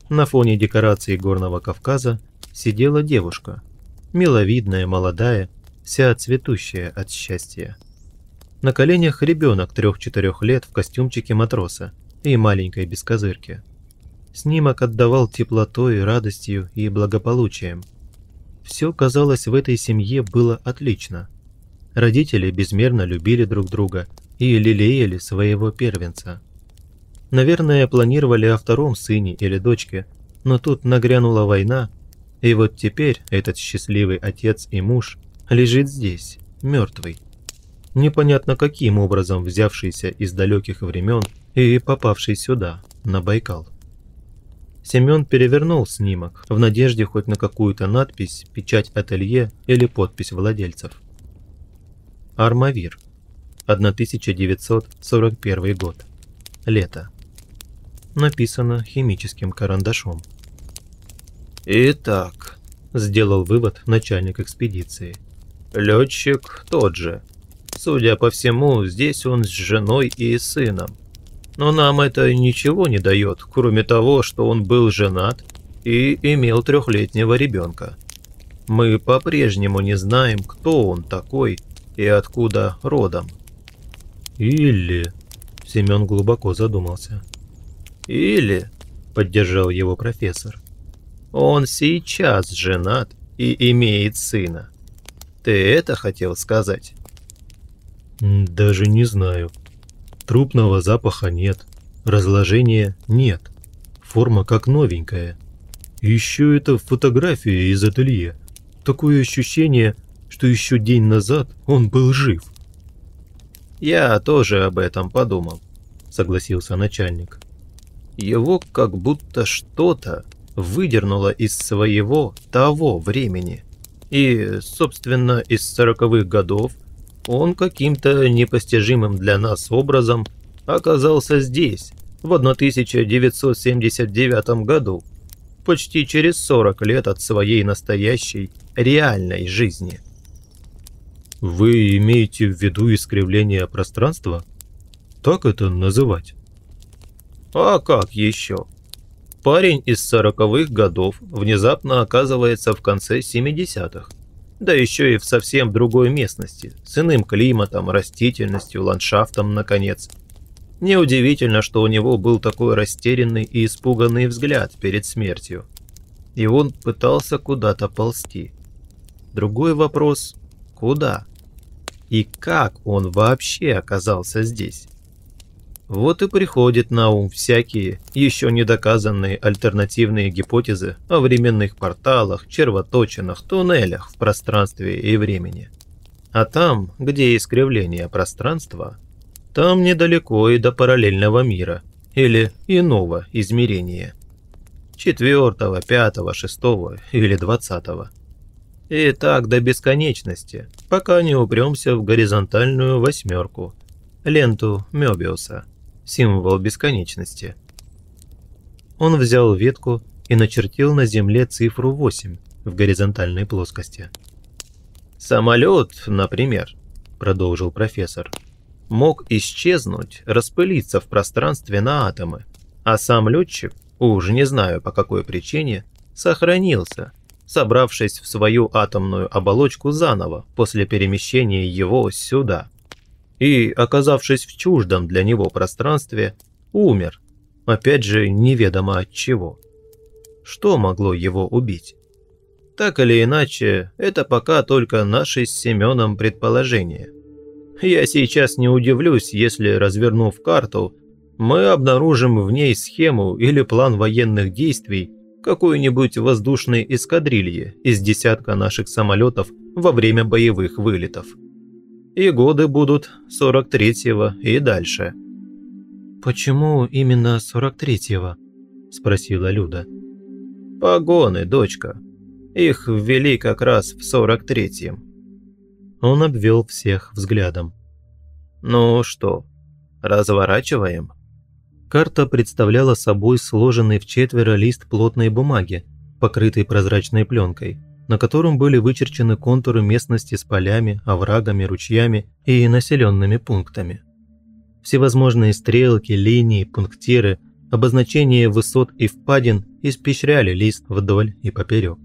На фоне декораций Горного Кавказа сидела девушка, миловидная, молодая, вся цветущая от счастья. На коленях ребенок трех-четырех лет в костюмчике матроса и маленькой бескозырке. Снимок отдавал теплотой, радостью и благополучием. Все, казалось, в этой семье было отлично. Родители безмерно любили друг друга и лелеяли своего первенца. Наверное, планировали о втором сыне или дочке, но тут нагрянула война, и вот теперь этот счастливый отец и муж лежит здесь, мертвый. Непонятно каким образом взявшийся из далеких времен и попавший сюда, на Байкал. Семен перевернул снимок в надежде хоть на какую-то надпись, печать ателье или подпись владельцев. Армавир. 1941 год. Лето. Написано химическим карандашом. «Итак», – сделал вывод начальник экспедиции. «Летчик тот же. Судя по всему, здесь он с женой и сыном. Но нам это ничего не дает, кроме того, что он был женат и имел трехлетнего ребенка. Мы по-прежнему не знаем, кто он такой и откуда родом. «Или...» – Семен глубоко задумался. «Или...» – поддержал его профессор. «Он сейчас женат и имеет сына. Ты это хотел сказать?» «Даже не знаю. Трупного запаха нет, разложения нет, форма как новенькая. Еще это фотография из ателье. Такое ощущение, что еще день назад он был жив». «Я тоже об этом подумал», – согласился начальник. «Его как будто что-то выдернуло из своего того времени. И, собственно, из сороковых годов он каким-то непостижимым для нас образом оказался здесь, в 1979 году, почти через 40 лет от своей настоящей, реальной жизни». Вы имеете в виду искривление пространства? Так это называть? А как еще? Парень из сороковых годов внезапно оказывается в конце 70-х. Да еще и в совсем другой местности, с иным климатом, растительностью, ландшафтом, наконец. Неудивительно, что у него был такой растерянный и испуганный взгляд перед смертью. И он пытался куда-то ползти. Другой вопрос – куда? И как он вообще оказался здесь? Вот и приходит на ум всякие еще недоказанные альтернативные гипотезы о временных порталах, червоточинах, туннелях в пространстве и времени. А там, где искривление пространства, там недалеко и до параллельного мира или иного измерения. Четвертого, пятого, шестого или двадцатого. И так до бесконечности, пока не упремся в горизонтальную восьмерку, ленту Мёбиуса, символ бесконечности. Он взял ветку и начертил на земле цифру 8 в горизонтальной плоскости. «Самолет, например», – продолжил профессор, – мог исчезнуть, распылиться в пространстве на атомы, а сам летчик, уж не знаю по какой причине, сохранился – собравшись в свою атомную оболочку заново после перемещения его сюда. И, оказавшись в чуждом для него пространстве, умер, опять же неведомо от чего. Что могло его убить? Так или иначе, это пока только наши с Семеном предположения. Я сейчас не удивлюсь, если, развернув карту, мы обнаружим в ней схему или план военных действий, какой-нибудь воздушной эскадрильи из десятка наших самолетов во время боевых вылетов. И годы будут 43-го и дальше. «Почему именно 43-го?» – спросила Люда. «Погоны, дочка. Их ввели как раз в 43-м». Он обвел всех взглядом. «Ну что, разворачиваем?» Карта представляла собой сложенный в четверо лист плотной бумаги, покрытый прозрачной пленкой, на котором были вычерчены контуры местности с полями, оврагами, ручьями и населенными пунктами. Всевозможные стрелки, линии, пунктиры, обозначения высот и впадин испещряли лист вдоль и поперек.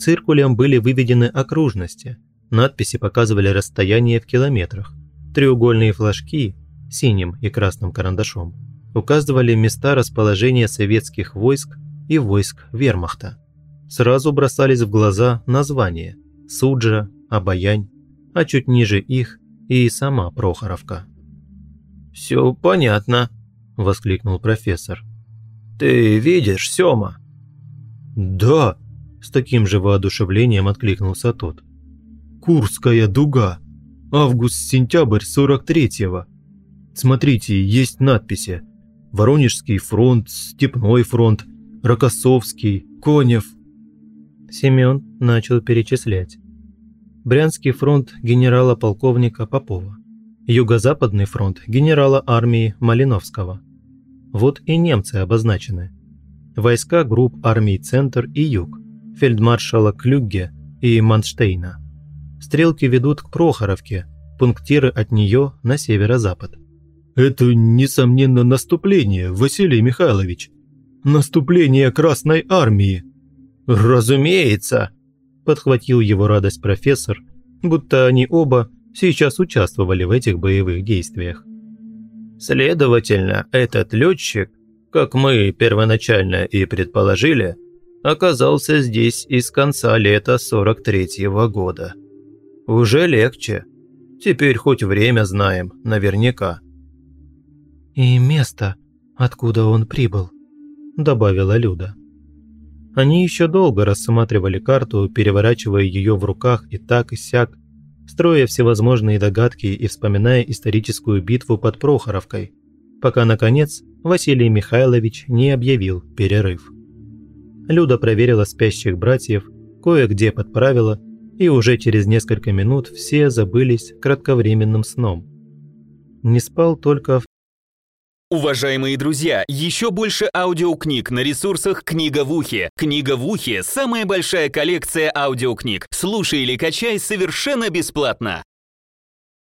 Циркулем были выведены окружности, надписи показывали расстояние в километрах, треугольные флажки синим и красным карандашом указывали места расположения советских войск и войск вермахта. Сразу бросались в глаза названия – Суджа, Обаянь, а чуть ниже их и сама Прохоровка. «Все понятно», – воскликнул профессор. «Ты видишь, Сёма?» «Да», – с таким же воодушевлением откликнулся тот. «Курская дуга. Август-сентябрь 43-го. Смотрите, есть надписи. Воронежский фронт, Степной фронт, Рокоссовский, Конев». Семён начал перечислять. Брянский фронт генерала-полковника Попова. Юго-Западный фронт генерала армии Малиновского. Вот и немцы обозначены. Войска групп армий Центр и Юг, фельдмаршала Клюгге и Манштейна. Стрелки ведут к Прохоровке, пунктиры от нее на северо-запад. Это, несомненно, наступление, Василий Михайлович. Наступление Красной Армии. Разумеется, подхватил его радость профессор, будто они оба сейчас участвовали в этих боевых действиях. Следовательно, этот летчик, как мы первоначально и предположили, оказался здесь из конца лета 43-го года. Уже легче. Теперь хоть время знаем, наверняка. «И место, откуда он прибыл», – добавила Люда. Они еще долго рассматривали карту, переворачивая ее в руках и так и сяк, строя всевозможные догадки и вспоминая историческую битву под Прохоровкой, пока, наконец, Василий Михайлович не объявил перерыв. Люда проверила спящих братьев, кое-где подправила, и уже через несколько минут все забылись кратковременным сном. Не спал только Уважаемые друзья, еще больше аудиокниг на ресурсах «Книга в ухе». «Книга в ухе» — самая большая коллекция аудиокниг. Слушай или качай совершенно бесплатно.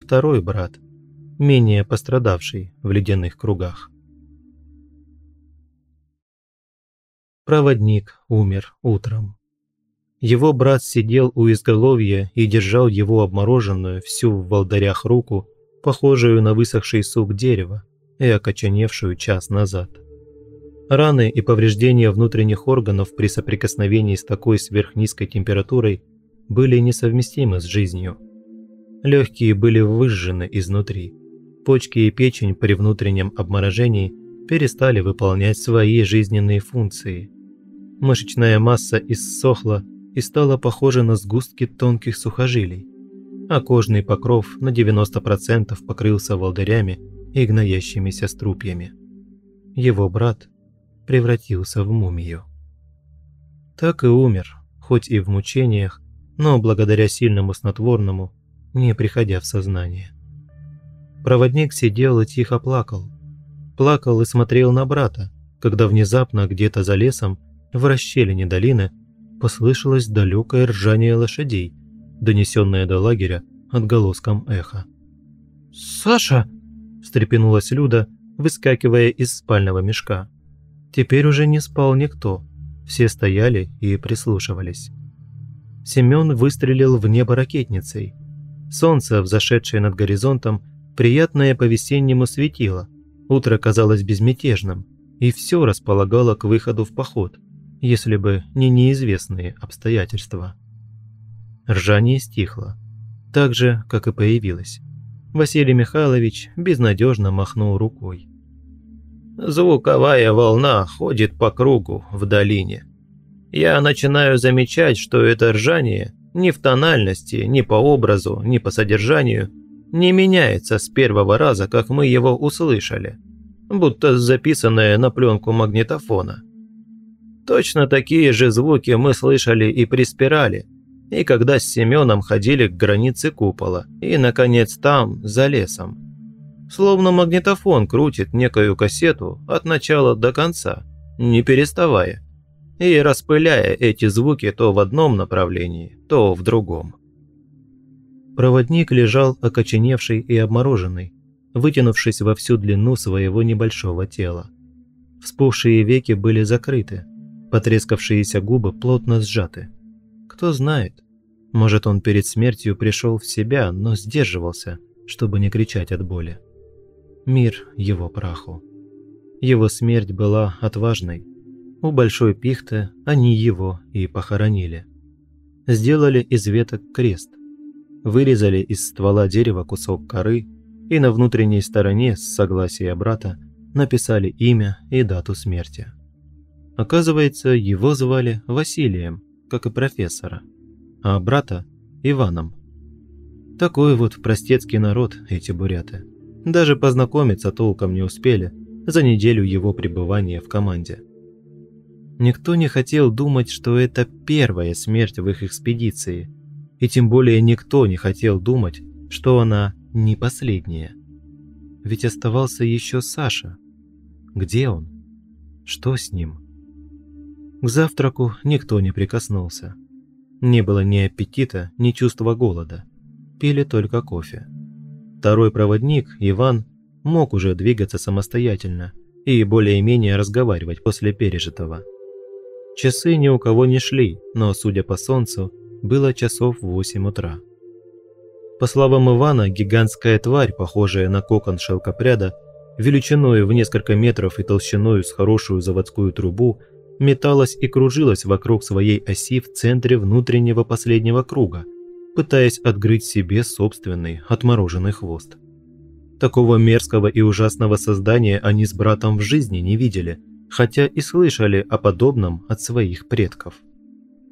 Второй брат, менее пострадавший в ледяных кругах. Проводник умер утром. Его брат сидел у изголовья и держал его обмороженную, всю в волдырях руку, похожую на высохший сук дерева, и окоченевшую час назад. Раны и повреждения внутренних органов при соприкосновении с такой сверхнизкой температурой были несовместимы с жизнью. Легкие были выжжены изнутри. Почки и печень при внутреннем обморожении перестали выполнять свои жизненные функции. Мышечная масса иссохла и стала похожа на сгустки тонких сухожилий, а кожный покров на 90% покрылся волдырями и гноящимися струпьями. Его брат превратился в мумию. Так и умер, хоть и в мучениях, но благодаря сильному снотворному, не приходя в сознание. Проводник сидел и тихо плакал. Плакал и смотрел на брата, когда внезапно где-то за лесом, в расщелине долины, послышалось далекое ржание лошадей, донесенное до лагеря отголоском эха. «Саша!» Встрепенулась Люда, выскакивая из спального мешка. Теперь уже не спал никто, все стояли и прислушивались. Семён выстрелил в небо ракетницей. Солнце, взошедшее над горизонтом, приятное по-весеннему светило. Утро казалось безмятежным, и все располагало к выходу в поход, если бы не неизвестные обстоятельства. Ржание стихло, так же, как и появилось. Василий Михайлович безнадежно махнул рукой. Звуковая волна ходит по кругу в долине. Я начинаю замечать, что это ржание ни в тональности, ни по образу, ни по содержанию не меняется с первого раза, как мы его услышали, будто записанное на пленку магнитофона. Точно такие же звуки мы слышали и при спирали, и когда с Семеном ходили к границе купола, и, наконец, там, за лесом. Словно магнитофон крутит некую кассету от начала до конца, не переставая, и распыляя эти звуки то в одном направлении, то в другом. Проводник лежал окоченевший и обмороженный, вытянувшись во всю длину своего небольшого тела. Вспухшие веки были закрыты, потрескавшиеся губы плотно сжаты. Кто знает, может он перед смертью пришел в себя, но сдерживался, чтобы не кричать от боли. Мир его праху. Его смерть была отважной. У большой пихты они его и похоронили. Сделали из веток крест. Вырезали из ствола дерева кусок коры и на внутренней стороне с согласия брата написали имя и дату смерти. Оказывается, его звали Василием, как и профессора, а брата – Иваном. Такой вот простецкий народ эти буряты. Даже познакомиться толком не успели за неделю его пребывания в команде. Никто не хотел думать, что это первая смерть в их экспедиции, и тем более никто не хотел думать, что она не последняя. Ведь оставался еще Саша. Где он? Что с ним? К завтраку никто не прикоснулся. Не было ни аппетита, ни чувства голода. Пили только кофе. Второй проводник, Иван, мог уже двигаться самостоятельно и более-менее разговаривать после пережитого. Часы ни у кого не шли, но, судя по солнцу, было часов в 8 утра. По словам Ивана, гигантская тварь, похожая на кокон шелкопряда, величиной в несколько метров и толщиной с хорошую заводскую трубу, металась и кружилась вокруг своей оси в центре внутреннего последнего круга, пытаясь отгрыть себе собственный отмороженный хвост. Такого мерзкого и ужасного создания они с братом в жизни не видели, хотя и слышали о подобном от своих предков.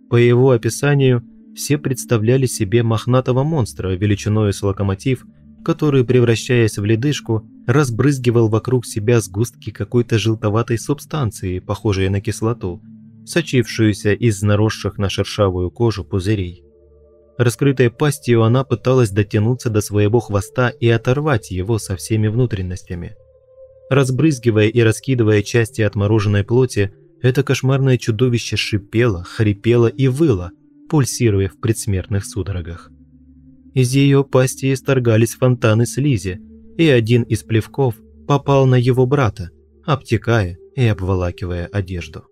По его описанию, все представляли себе мохнатого монстра величиной с локомотив, который, превращаясь в ледышку, разбрызгивал вокруг себя сгустки какой-то желтоватой субстанции, похожей на кислоту, сочившуюся из наросших на шершавую кожу пузырей. Раскрытой пастью она пыталась дотянуться до своего хвоста и оторвать его со всеми внутренностями. Разбрызгивая и раскидывая части отмороженной плоти, это кошмарное чудовище шипело, хрипело и выло, пульсируя в предсмертных судорогах. Из ее пасти исторгались фонтаны слизи, и один из плевков попал на его брата, обтекая и обволакивая одежду.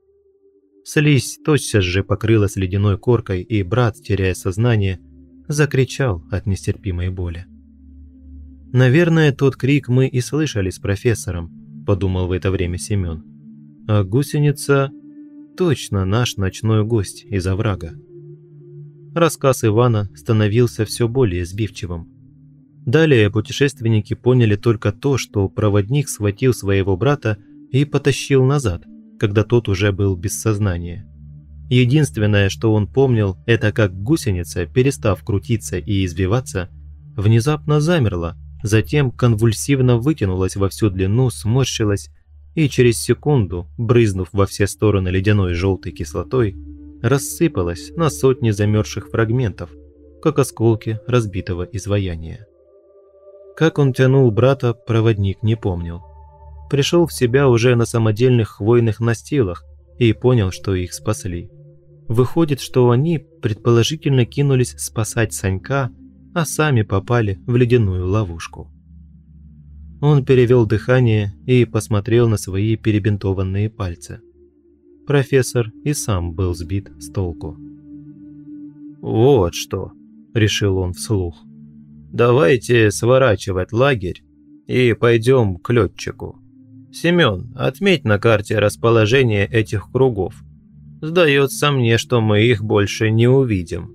Слизь тотчас же покрылась ледяной коркой, и брат, теряя сознание, закричал от нестерпимой боли. «Наверное, тот крик мы и слышали с профессором», – подумал в это время Семен. «А гусеница – точно наш ночной гость из оврага». Рассказ Ивана становился все более сбивчивым. Далее путешественники поняли только то, что проводник схватил своего брата и потащил назад, когда тот уже был без сознания. Единственное, что он помнил, это как гусеница, перестав крутиться и извиваться, внезапно замерла, затем конвульсивно вытянулась во всю длину, сморщилась и через секунду, брызнув во все стороны ледяной желтой кислотой, рассыпалась на сотни замерзших фрагментов, как осколки разбитого изваяния. Как он тянул брата, проводник не помнил. Пришел в себя уже на самодельных хвойных настилах и понял, что их спасли. Выходит, что они предположительно кинулись спасать Санька, а сами попали в ледяную ловушку. Он перевел дыхание и посмотрел на свои перебинтованные пальцы профессор и сам был сбит с толку. «Вот что», – решил он вслух. «Давайте сворачивать лагерь и пойдем к летчику. Семен, отметь на карте расположение этих кругов. Сдается мне, что мы их больше не увидим.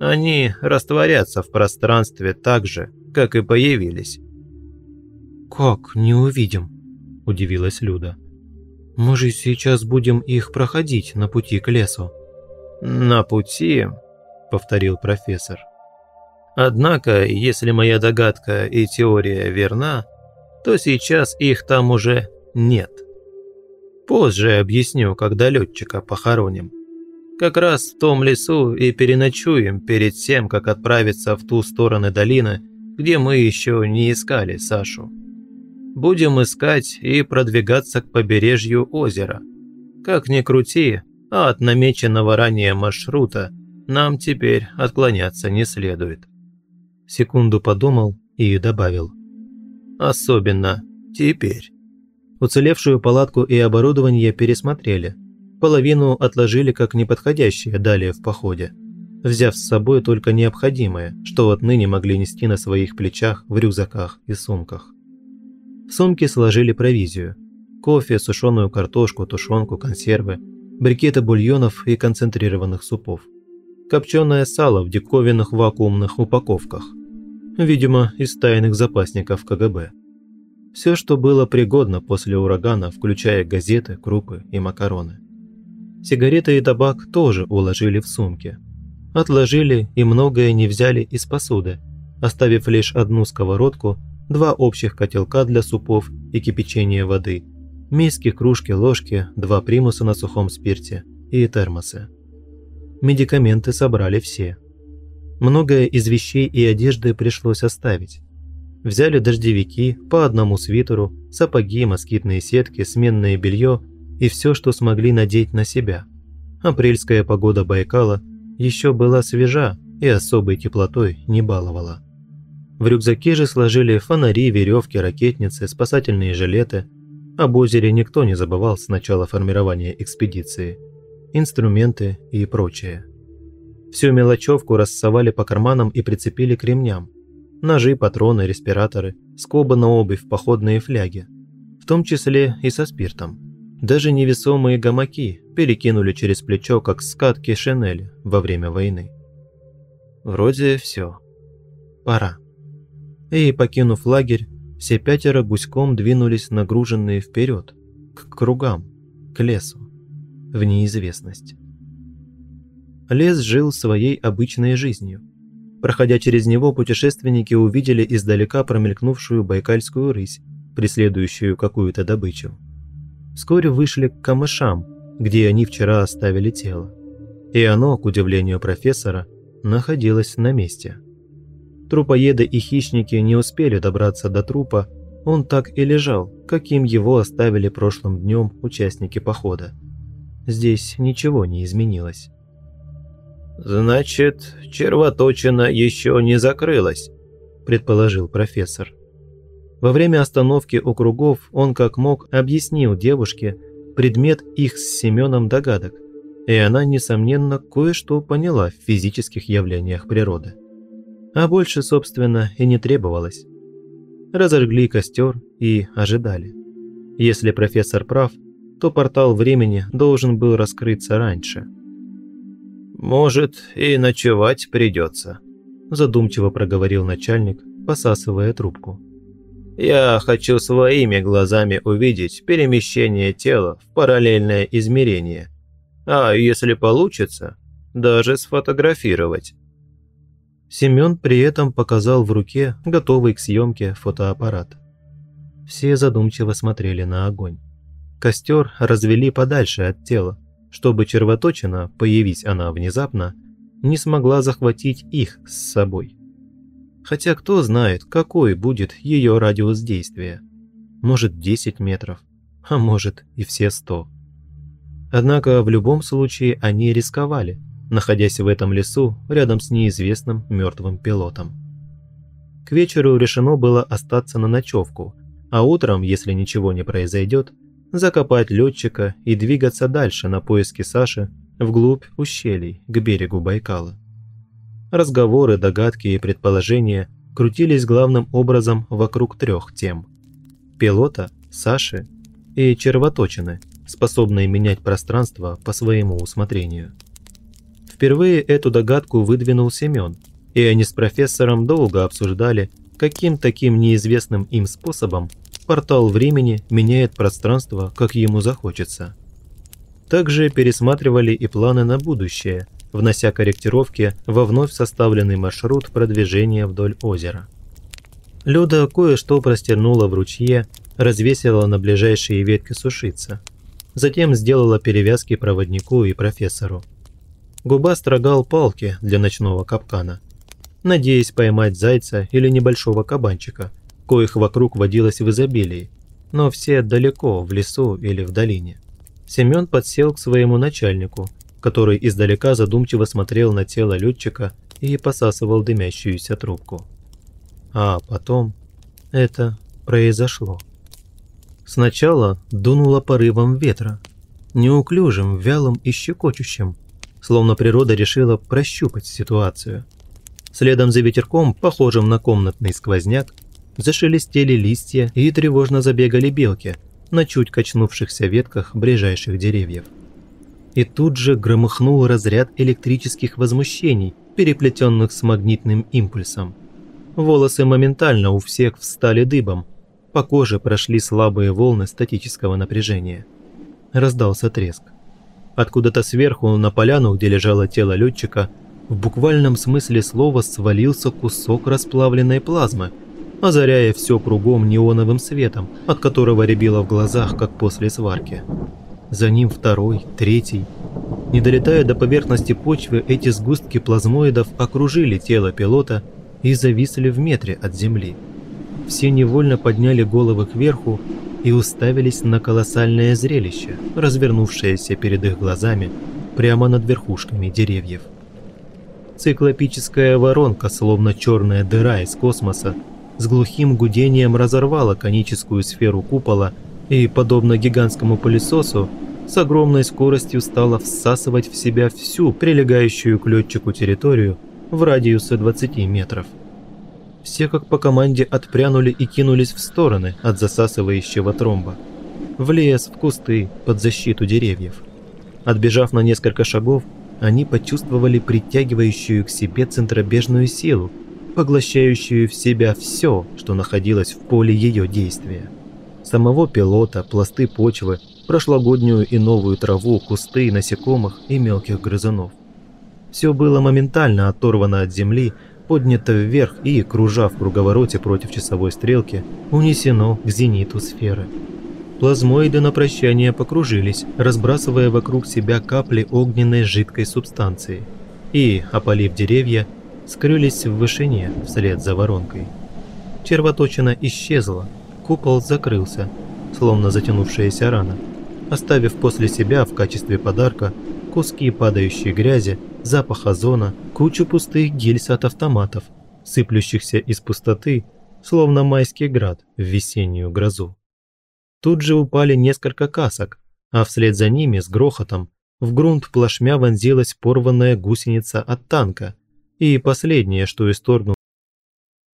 Они растворятся в пространстве так же, как и появились». «Как не увидим?» – удивилась Люда. Мы же сейчас будем их проходить на пути к лесу». «На пути», – повторил профессор. «Однако, если моя догадка и теория верна, то сейчас их там уже нет». Позже объясню, когда летчика похороним. Как раз в том лесу и переночуем перед тем, как отправиться в ту сторону долины, где мы еще не искали Сашу. Будем искать и продвигаться к побережью озера. Как ни крути, а от намеченного ранее маршрута нам теперь отклоняться не следует. Секунду подумал и добавил. Особенно теперь. Уцелевшую палатку и оборудование пересмотрели. Половину отложили как неподходящее далее в походе, взяв с собой только необходимое, что отныне могли нести на своих плечах, в рюкзаках и сумках. В сумки сложили провизию. Кофе, сушеную картошку, тушенку, консервы, брикеты бульонов и концентрированных супов. Копченое сало в диковинных вакуумных упаковках. Видимо, из тайных запасников КГБ. Все, что было пригодно после урагана, включая газеты, крупы и макароны. Сигареты и табак тоже уложили в сумки. Отложили и многое не взяли из посуды, оставив лишь одну сковородку два общих котелка для супов и кипячения воды, миски, кружки, ложки, два примуса на сухом спирте и термосы. Медикаменты собрали все. Многое из вещей и одежды пришлось оставить. Взяли дождевики, по одному свитеру, сапоги, москитные сетки, сменное белье и все, что смогли надеть на себя. Апрельская погода Байкала еще была свежа и особой теплотой не баловала. В рюкзаке же сложили фонари, веревки, ракетницы, спасательные жилеты. Об озере никто не забывал с начала формирования экспедиции. Инструменты и прочее. Всю мелочевку рассовали по карманам и прицепили к ремням. Ножи, патроны, респираторы, скобы на обувь, походные фляги. В том числе и со спиртом. Даже невесомые гамаки перекинули через плечо, как скатки шинели во время войны. Вроде все. Пора и, покинув лагерь, все пятеро гуськом двинулись нагруженные вперед, к кругам, к лесу, в неизвестность. Лес жил своей обычной жизнью. Проходя через него, путешественники увидели издалека промелькнувшую байкальскую рысь, преследующую какую-то добычу. Вскоре вышли к камышам, где они вчера оставили тело. И оно, к удивлению профессора, находилось на месте. Трупоеды и хищники не успели добраться до трупа, он так и лежал, каким его оставили прошлым днем участники похода. Здесь ничего не изменилось. «Значит, червоточина еще не закрылась», – предположил профессор. Во время остановки у кругов он как мог объяснил девушке предмет их с Семеном догадок, и она, несомненно, кое-что поняла в физических явлениях природы а больше, собственно, и не требовалось. Разожгли костер и ожидали. Если профессор прав, то портал времени должен был раскрыться раньше. «Может, и ночевать придется», – задумчиво проговорил начальник, посасывая трубку. «Я хочу своими глазами увидеть перемещение тела в параллельное измерение. А если получится, даже сфотографировать. Семен при этом показал в руке готовый к съемке фотоаппарат. Все задумчиво смотрели на огонь. Костер развели подальше от тела, чтобы червоточина, появись она внезапно, не смогла захватить их с собой. Хотя кто знает, какой будет ее радиус действия. Может 10 метров, а может и все 100. Однако в любом случае они рисковали – находясь в этом лесу рядом с неизвестным мертвым пилотом. К вечеру решено было остаться на ночевку, а утром, если ничего не произойдет, закопать летчика и двигаться дальше на поиски Саши вглубь ущелий к берегу Байкала. Разговоры, догадки и предположения крутились главным образом вокруг трех тем – пилота, Саши и червоточины, способные менять пространство по своему усмотрению – Впервые эту догадку выдвинул Семен, и они с профессором долго обсуждали, каким таким неизвестным им способом портал времени меняет пространство, как ему захочется. Также пересматривали и планы на будущее, внося корректировки во вновь составленный маршрут продвижения вдоль озера. Люда кое-что простернула в ручье, развесила на ближайшие ветки сушиться. Затем сделала перевязки проводнику и профессору. Губа строгал палки для ночного капкана, надеясь поймать зайца или небольшого кабанчика, коих вокруг водилось в изобилии, но все далеко, в лесу или в долине. Семён подсел к своему начальнику, который издалека задумчиво смотрел на тело летчика и посасывал дымящуюся трубку. А потом это произошло. Сначала дунуло порывом ветра, неуклюжим, вялым и щекочущим, словно природа решила прощупать ситуацию. Следом за ветерком, похожим на комнатный сквозняк, зашелестели листья и тревожно забегали белки на чуть качнувшихся ветках ближайших деревьев. И тут же громыхнул разряд электрических возмущений, переплетенных с магнитным импульсом. Волосы моментально у всех встали дыбом – по коже прошли слабые волны статического напряжения. Раздался треск. Откуда-то сверху на поляну, где лежало тело летчика, в буквальном смысле слова свалился кусок расплавленной плазмы, озаряя все кругом неоновым светом, от которого рябило в глазах, как после сварки. За ним второй, третий. Не долетая до поверхности почвы, эти сгустки плазмоидов окружили тело пилота и зависли в метре от земли все невольно подняли головы кверху и уставились на колоссальное зрелище, развернувшееся перед их глазами прямо над верхушками деревьев. Циклопическая воронка, словно черная дыра из космоса, с глухим гудением разорвала коническую сферу купола и, подобно гигантскому пылесосу, с огромной скоростью стала всасывать в себя всю прилегающую к летчику территорию в радиусе 20 метров все как по команде отпрянули и кинулись в стороны от засасывающего тромба. В лес, в кусты, под защиту деревьев. Отбежав на несколько шагов, они почувствовали притягивающую к себе центробежную силу, поглощающую в себя все, что находилось в поле ее действия. Самого пилота, пласты почвы, прошлогоднюю и новую траву, кусты, насекомых и мелких грызунов. Все было моментально оторвано от земли поднято вверх и, кружа в круговороте против часовой стрелки, унесено к зениту сферы. Плазмоиды на прощание покружились, разбрасывая вокруг себя капли огненной жидкой субстанции. И, опалив деревья, скрылись в вышине вслед за воронкой. Червоточина исчезла, купол закрылся, словно затянувшаяся рана, оставив после себя в качестве подарка куски падающей грязи запах озона, кучу пустых гильз от автоматов, сыплющихся из пустоты, словно майский град в весеннюю грозу. Тут же упали несколько касок, а вслед за ними с грохотом в грунт плашмя вонзилась порванная гусеница от танка, и последнее, что исторгнул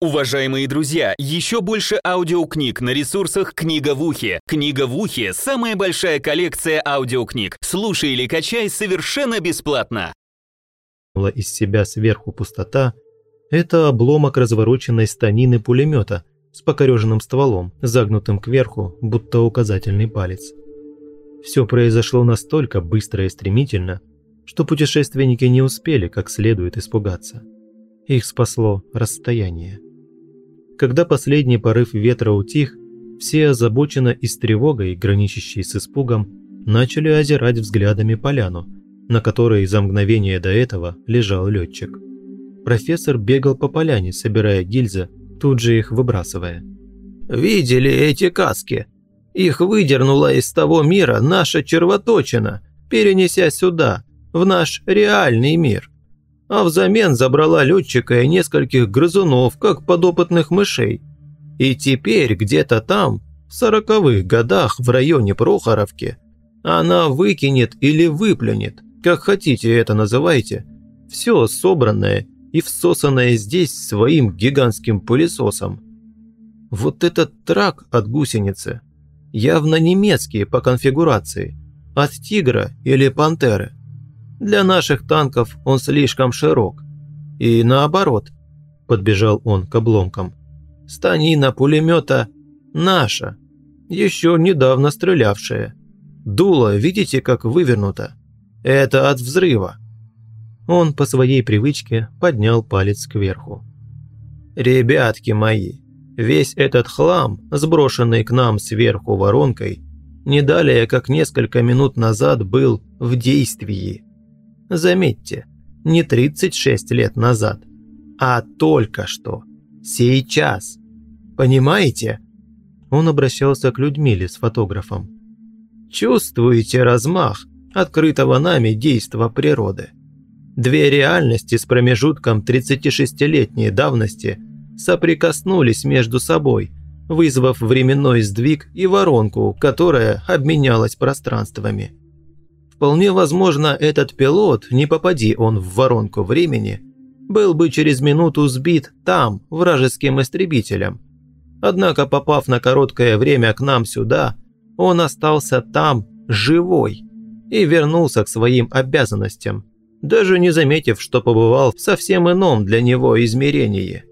Уважаемые друзья, еще больше аудиокниг на ресурсах «Книга в ухе». «Книга в ухе» — самая большая коллекция аудиокниг. Слушай или качай совершенно бесплатно из себя сверху пустота, это обломок развороченной станины пулемета с покореженным стволом, загнутым кверху, будто указательный палец. Все произошло настолько быстро и стремительно, что путешественники не успели как следует испугаться. Их спасло расстояние. Когда последний порыв ветра утих, все озабоченно и с тревогой, граничащей с испугом, начали озирать взглядами поляну – на которой за мгновение до этого лежал летчик. Профессор бегал по поляне, собирая гильзы, тут же их выбрасывая. «Видели эти каски? Их выдернула из того мира наша червоточина, перенеся сюда, в наш реальный мир. А взамен забрала летчика и нескольких грызунов, как подопытных мышей. И теперь где-то там, в сороковых годах в районе Прохоровки, она выкинет или выплюнет как хотите это называйте, все собранное и всосанное здесь своим гигантским пылесосом. Вот этот трак от гусеницы явно немецкий по конфигурации, от тигра или пантеры. Для наших танков он слишком широк. И наоборот, подбежал он к обломкам. Станина пулемета наша, еще недавно стрелявшая. Дуло, видите, как вывернуто? Это от взрыва!» Он по своей привычке поднял палец кверху. «Ребятки мои, весь этот хлам, сброшенный к нам сверху воронкой, не далее, как несколько минут назад был в действии. Заметьте, не 36 лет назад, а только что, сейчас. Понимаете? Он обращался к Людмиле с фотографом. Чувствуете размах открытого нами действа природы? Две реальности с промежутком 36-летней давности соприкоснулись между собой, вызвав временной сдвиг и воронку, которая обменялась пространствами. Вполне возможно, этот пилот, не попади он в воронку времени, был бы через минуту сбит там, вражеским истребителем. Однако, попав на короткое время к нам сюда, он остался там живой и вернулся к своим обязанностям, даже не заметив, что побывал в совсем ином для него измерении.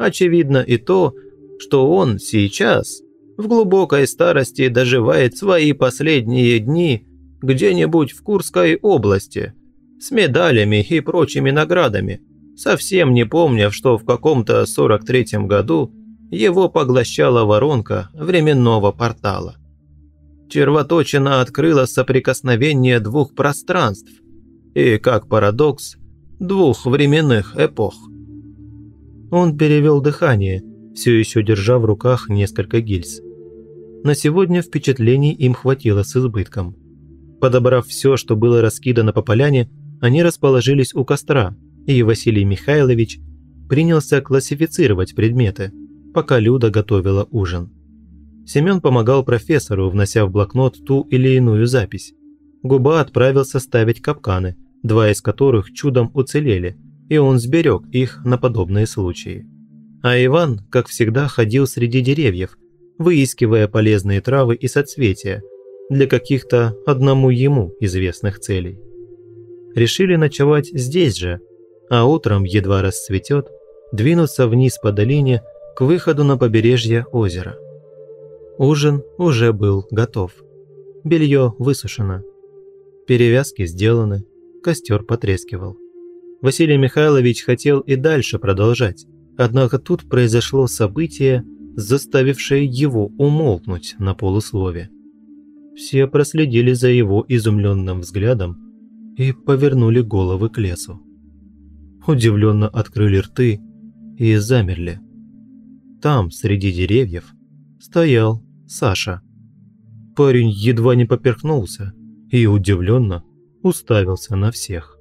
Очевидно и то, что он сейчас, в глубокой старости, доживает свои последние дни где-нибудь в Курской области, с медалями и прочими наградами, совсем не помня, что в каком-то 43-м году его поглощала воронка временного портала. Червоточина открыла соприкосновение двух пространств и, как парадокс, двух временных эпох. Он перевел дыхание, все еще держа в руках несколько гильз. На сегодня впечатлений им хватило с избытком. Подобрав все, что было раскидано по поляне, они расположились у костра, и Василий Михайлович принялся классифицировать предметы, пока Люда готовила ужин. Семен помогал профессору, внося в блокнот ту или иную запись. Губа отправился ставить капканы, два из которых чудом уцелели, и он сберег их на подобные случаи. А Иван, как всегда, ходил среди деревьев, выискивая полезные травы и соцветия для каких-то одному ему известных целей. Решили ночевать здесь же, а утром, едва расцветет, двинуться вниз по долине к выходу на побережье озера. Ужин уже был готов. Белье высушено. Перевязки сделаны, костер потрескивал. Василий Михайлович хотел и дальше продолжать, однако тут произошло событие, заставившее его умолкнуть на полуслове. Все проследили за его изумленным взглядом и повернули головы к лесу. Удивленно открыли рты и замерли. Там, среди деревьев, стоял Саша. Парень едва не поперхнулся и удивленно уставился на всех.